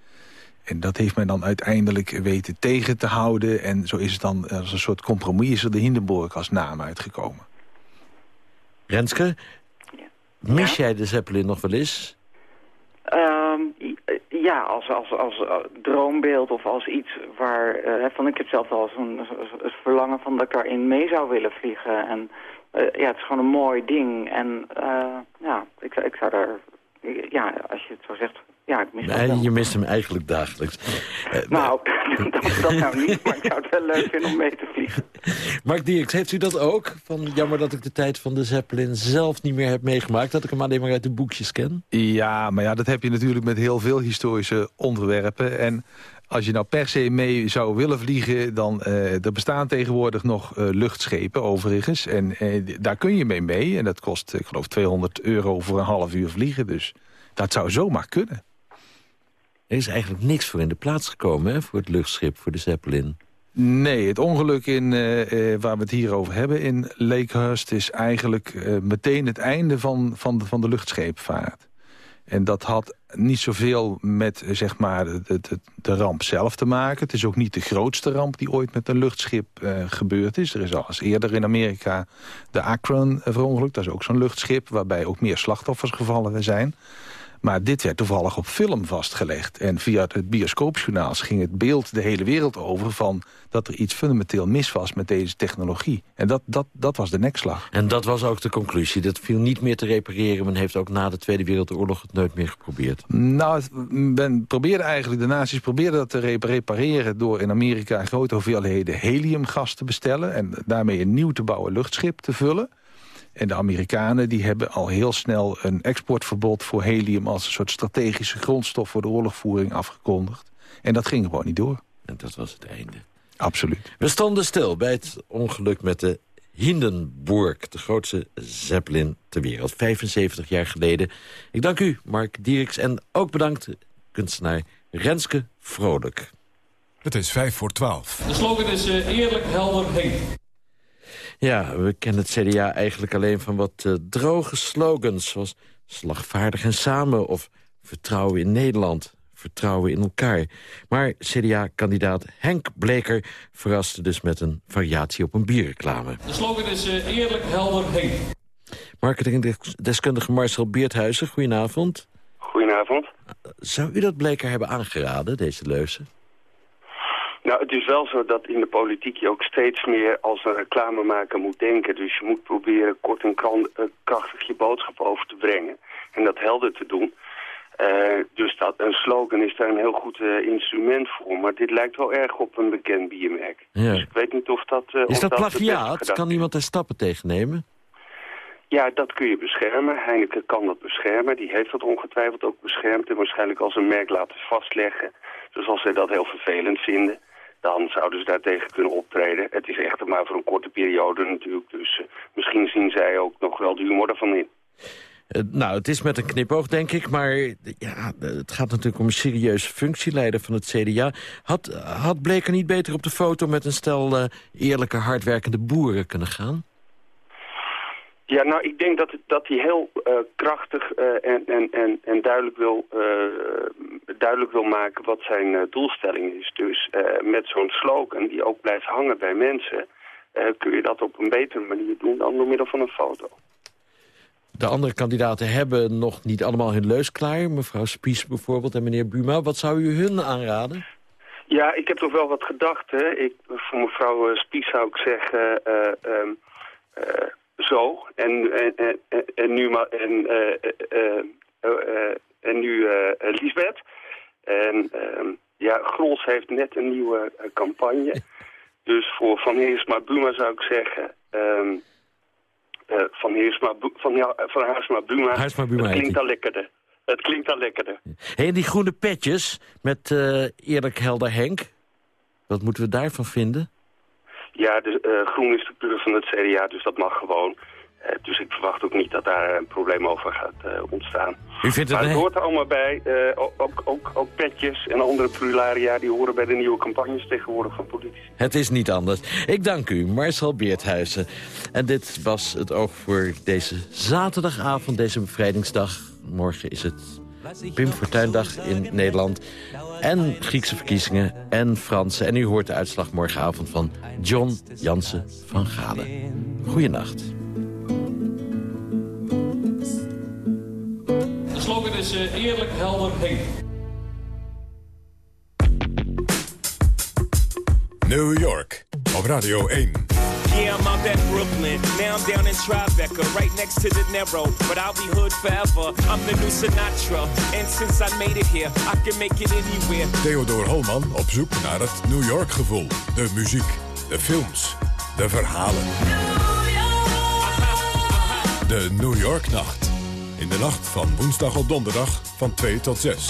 En dat heeft men dan uiteindelijk weten tegen te houden. En zo is het dan als een soort compromis... is er de Hindenburg als naam uitgekomen. Renske, mis jij de Zeppelin nog wel eens? Ehm, ja, als, als, als, eh, droombeeld of als iets waar... eh, van, ik heb zelf al zo'n verlangen van dat ik daarin mee zou willen vliegen. En eh, ja, het is gewoon een mooi ding. En eh, ja, ik, zou- ik zou daar... Ja, als je het zo zegt... Ja, ik mis Nee, je mist hem eigenlijk dagelijks. Eh, Nou, dat, dat nou niet, maar ik zou het wel leuk vinden om mee te vliegen. Mark Dierks, heeft u dat ook? Van, jammer dat ik de tijd van de Zeppelin zelf niet meer heb meegemaakt. Dat ik hem alleen maar uit de boekjes ken. Ja, maar ja, dat heb je natuurlijk met heel veel historische onderwerpen. En als je nou per se mee zou willen vliegen... dan eh, er bestaan tegenwoordig nog eh, luchtschepen overigens. En eh, daar kun je mee mee. En dat kost, ik geloof, 200 euro voor een half uur vliegen. Dus dat zou zomaar kunnen. Er is eigenlijk niks voor in de plaats gekomen hè, voor het luchtschip, voor de Zeppelin. Nee, het ongeluk in, waar we het hier over hebben in Lakehurst... is eigenlijk meteen het einde van, van, de, van de luchtscheepvaart. En dat had niet zoveel met zeg maar, de, de, de ramp zelf te maken. Het is ook niet de grootste ramp die ooit met een luchtschip eh, gebeurd is. Er is al eerder in Amerika de Akron eh, verongelukt. Dat is ook zo'n luchtschip waarbij ook meer slachtoffers gevallen zijn. Maar dit werd toevallig op film vastgelegd. En via het bioscoopjournaal ging het beeld de hele wereld over... van dat er iets fundamenteel mis was met deze technologie. En dat, dat, dat was de nekslag. En dat was ook de conclusie. Dat viel niet meer te repareren. Men heeft ook na de Tweede Wereldoorlog het nooit meer geprobeerd. Nou, men probeerde eigenlijk, de nazi's probeerden dat te rep- repareren... door in Amerika grote hoeveelheden heliumgas te bestellen... en daarmee een nieuw te bouwen luchtschip te vullen. En de Amerikanen die hebben al heel snel een exportverbod voor helium... als een soort strategische grondstof voor de oorlogvoering afgekondigd. En dat ging gewoon niet door. En dat was het einde. Absoluut. We stonden stil bij het ongeluk met de Hindenburg, de grootste Zeppelin ter wereld. 75 jaar geleden. Ik dank u, Mark Dieriks. En ook bedankt kunstenaar Renske Vrolijk. Het is vijf voor twaalf. De slogan is eh, eerlijk, helder, Henk. Ja, we kennen het CDA eigenlijk alleen van wat eh, droge slogans... zoals slagvaardig en samen of vertrouwen in Nederland, vertrouwen in elkaar. Maar CDA-kandidaat Henk Bleker verraste dus met een variatie op een bierreclame. De slogan is eh, eerlijk, helder, Henk. Marketingdeskundige Marcel Beerthuizen, goedenavond. Goedenavond. Zou u dat Bleker hebben aangeraden, deze leuze? Nou, het is wel zo dat in de politiek je ook steeds meer als een reclamemaker moet denken. Dus je moet proberen kort en eh, krachtig je boodschap over te brengen. En dat helder te doen. Eh, dus dat, een slogan is daar een heel goed eh, instrument voor. Maar dit lijkt wel erg op een bekend biermerk. Ja. Dus ik weet niet of dat... Is of dat beste plagiaat? Kan iemand er stappen tegen nemen? Ja, dat kun je beschermen. Heineken kan dat beschermen. Die heeft dat ongetwijfeld ook beschermd en waarschijnlijk als een merk laten vastleggen. Dus als zij dat heel vervelend vinden, dan zouden ze daartegen kunnen optreden. Het is echter maar voor een korte periode natuurlijk. Dus eh, misschien zien zij ook nog wel de humor ervan in. Eh, nou, het is met een knipoog, denk ik. Maar eh, ja, het gaat natuurlijk om een serieuze functieleider van het CDA. Had, had Bleker niet beter op de foto met een stel eerlijke, hardwerkende boeren kunnen gaan? Ja, nou, ik denk dat, dat hij heel eh, krachtig eh, en, en, en, en duidelijk, wil, eh, duidelijk wil maken wat zijn doelstelling is. Dus met zo'n slogan die ook blijft hangen bij mensen... kun je dat op een betere manier doen dan door middel van een foto. De andere kandidaten hebben nog niet allemaal hun leus klaar. Mevrouw Spies bijvoorbeeld en meneer Buma. Wat zou u hun aanraden? Ja, ik heb toch wel wat gedacht. Hè. Ik, voor mevrouw Spies zou ik zeggen... eh, ehm, eh, zo. En, en, en, nu, en, en nu Lisbeth. En ehm, ja, Grols heeft net een nieuwe eh, campagne. Dus voor Van Heersma Buma zou ik zeggen... ehm, eh, van, Heersma, van, ja, van Haarsma Buma. Haarsma Buma het klinkt al lekkerder. Het klinkt al lekkerder. Hey, en die groene petjes met eh, eerlijk helder Henk. Wat moeten we daarvan vinden? Ja, de, eh, groen is de kleur van het CDA, dus dat mag gewoon. Eh, dus ik verwacht ook niet dat daar een probleem over gaat eh, ontstaan. U vindt het maar het hoort er allemaal bij. ook, ook, ook, ook petjes en andere prularia die horen bij de nieuwe campagnes tegenwoordig van politici. Het is niet anders. Ik dank u, Marcel Beerthuizen. En dit was het oog voor deze zaterdagavond, deze bevrijdingsdag. Morgen is het Pim Fortuyndag in Nederland. En Griekse verkiezingen en Franse. En u hoort de uitslag morgenavond van John Jansen van Galen. Goeienacht. De slokken is eh, eerlijk, helder, heen. New York op Radio 1. Yeah, I'm out at Brooklyn. Now I'm down in Tribeca, right next to the Narrow. But I'll be hood forever. I'm the new Sinatra. And since I made it here, I can make it anywhere. Theodor Holman op zoek naar het New York gevoel. De muziek, de films, de verhalen. De New York Nacht. In de nacht van woensdag op donderdag van 2 tot 6.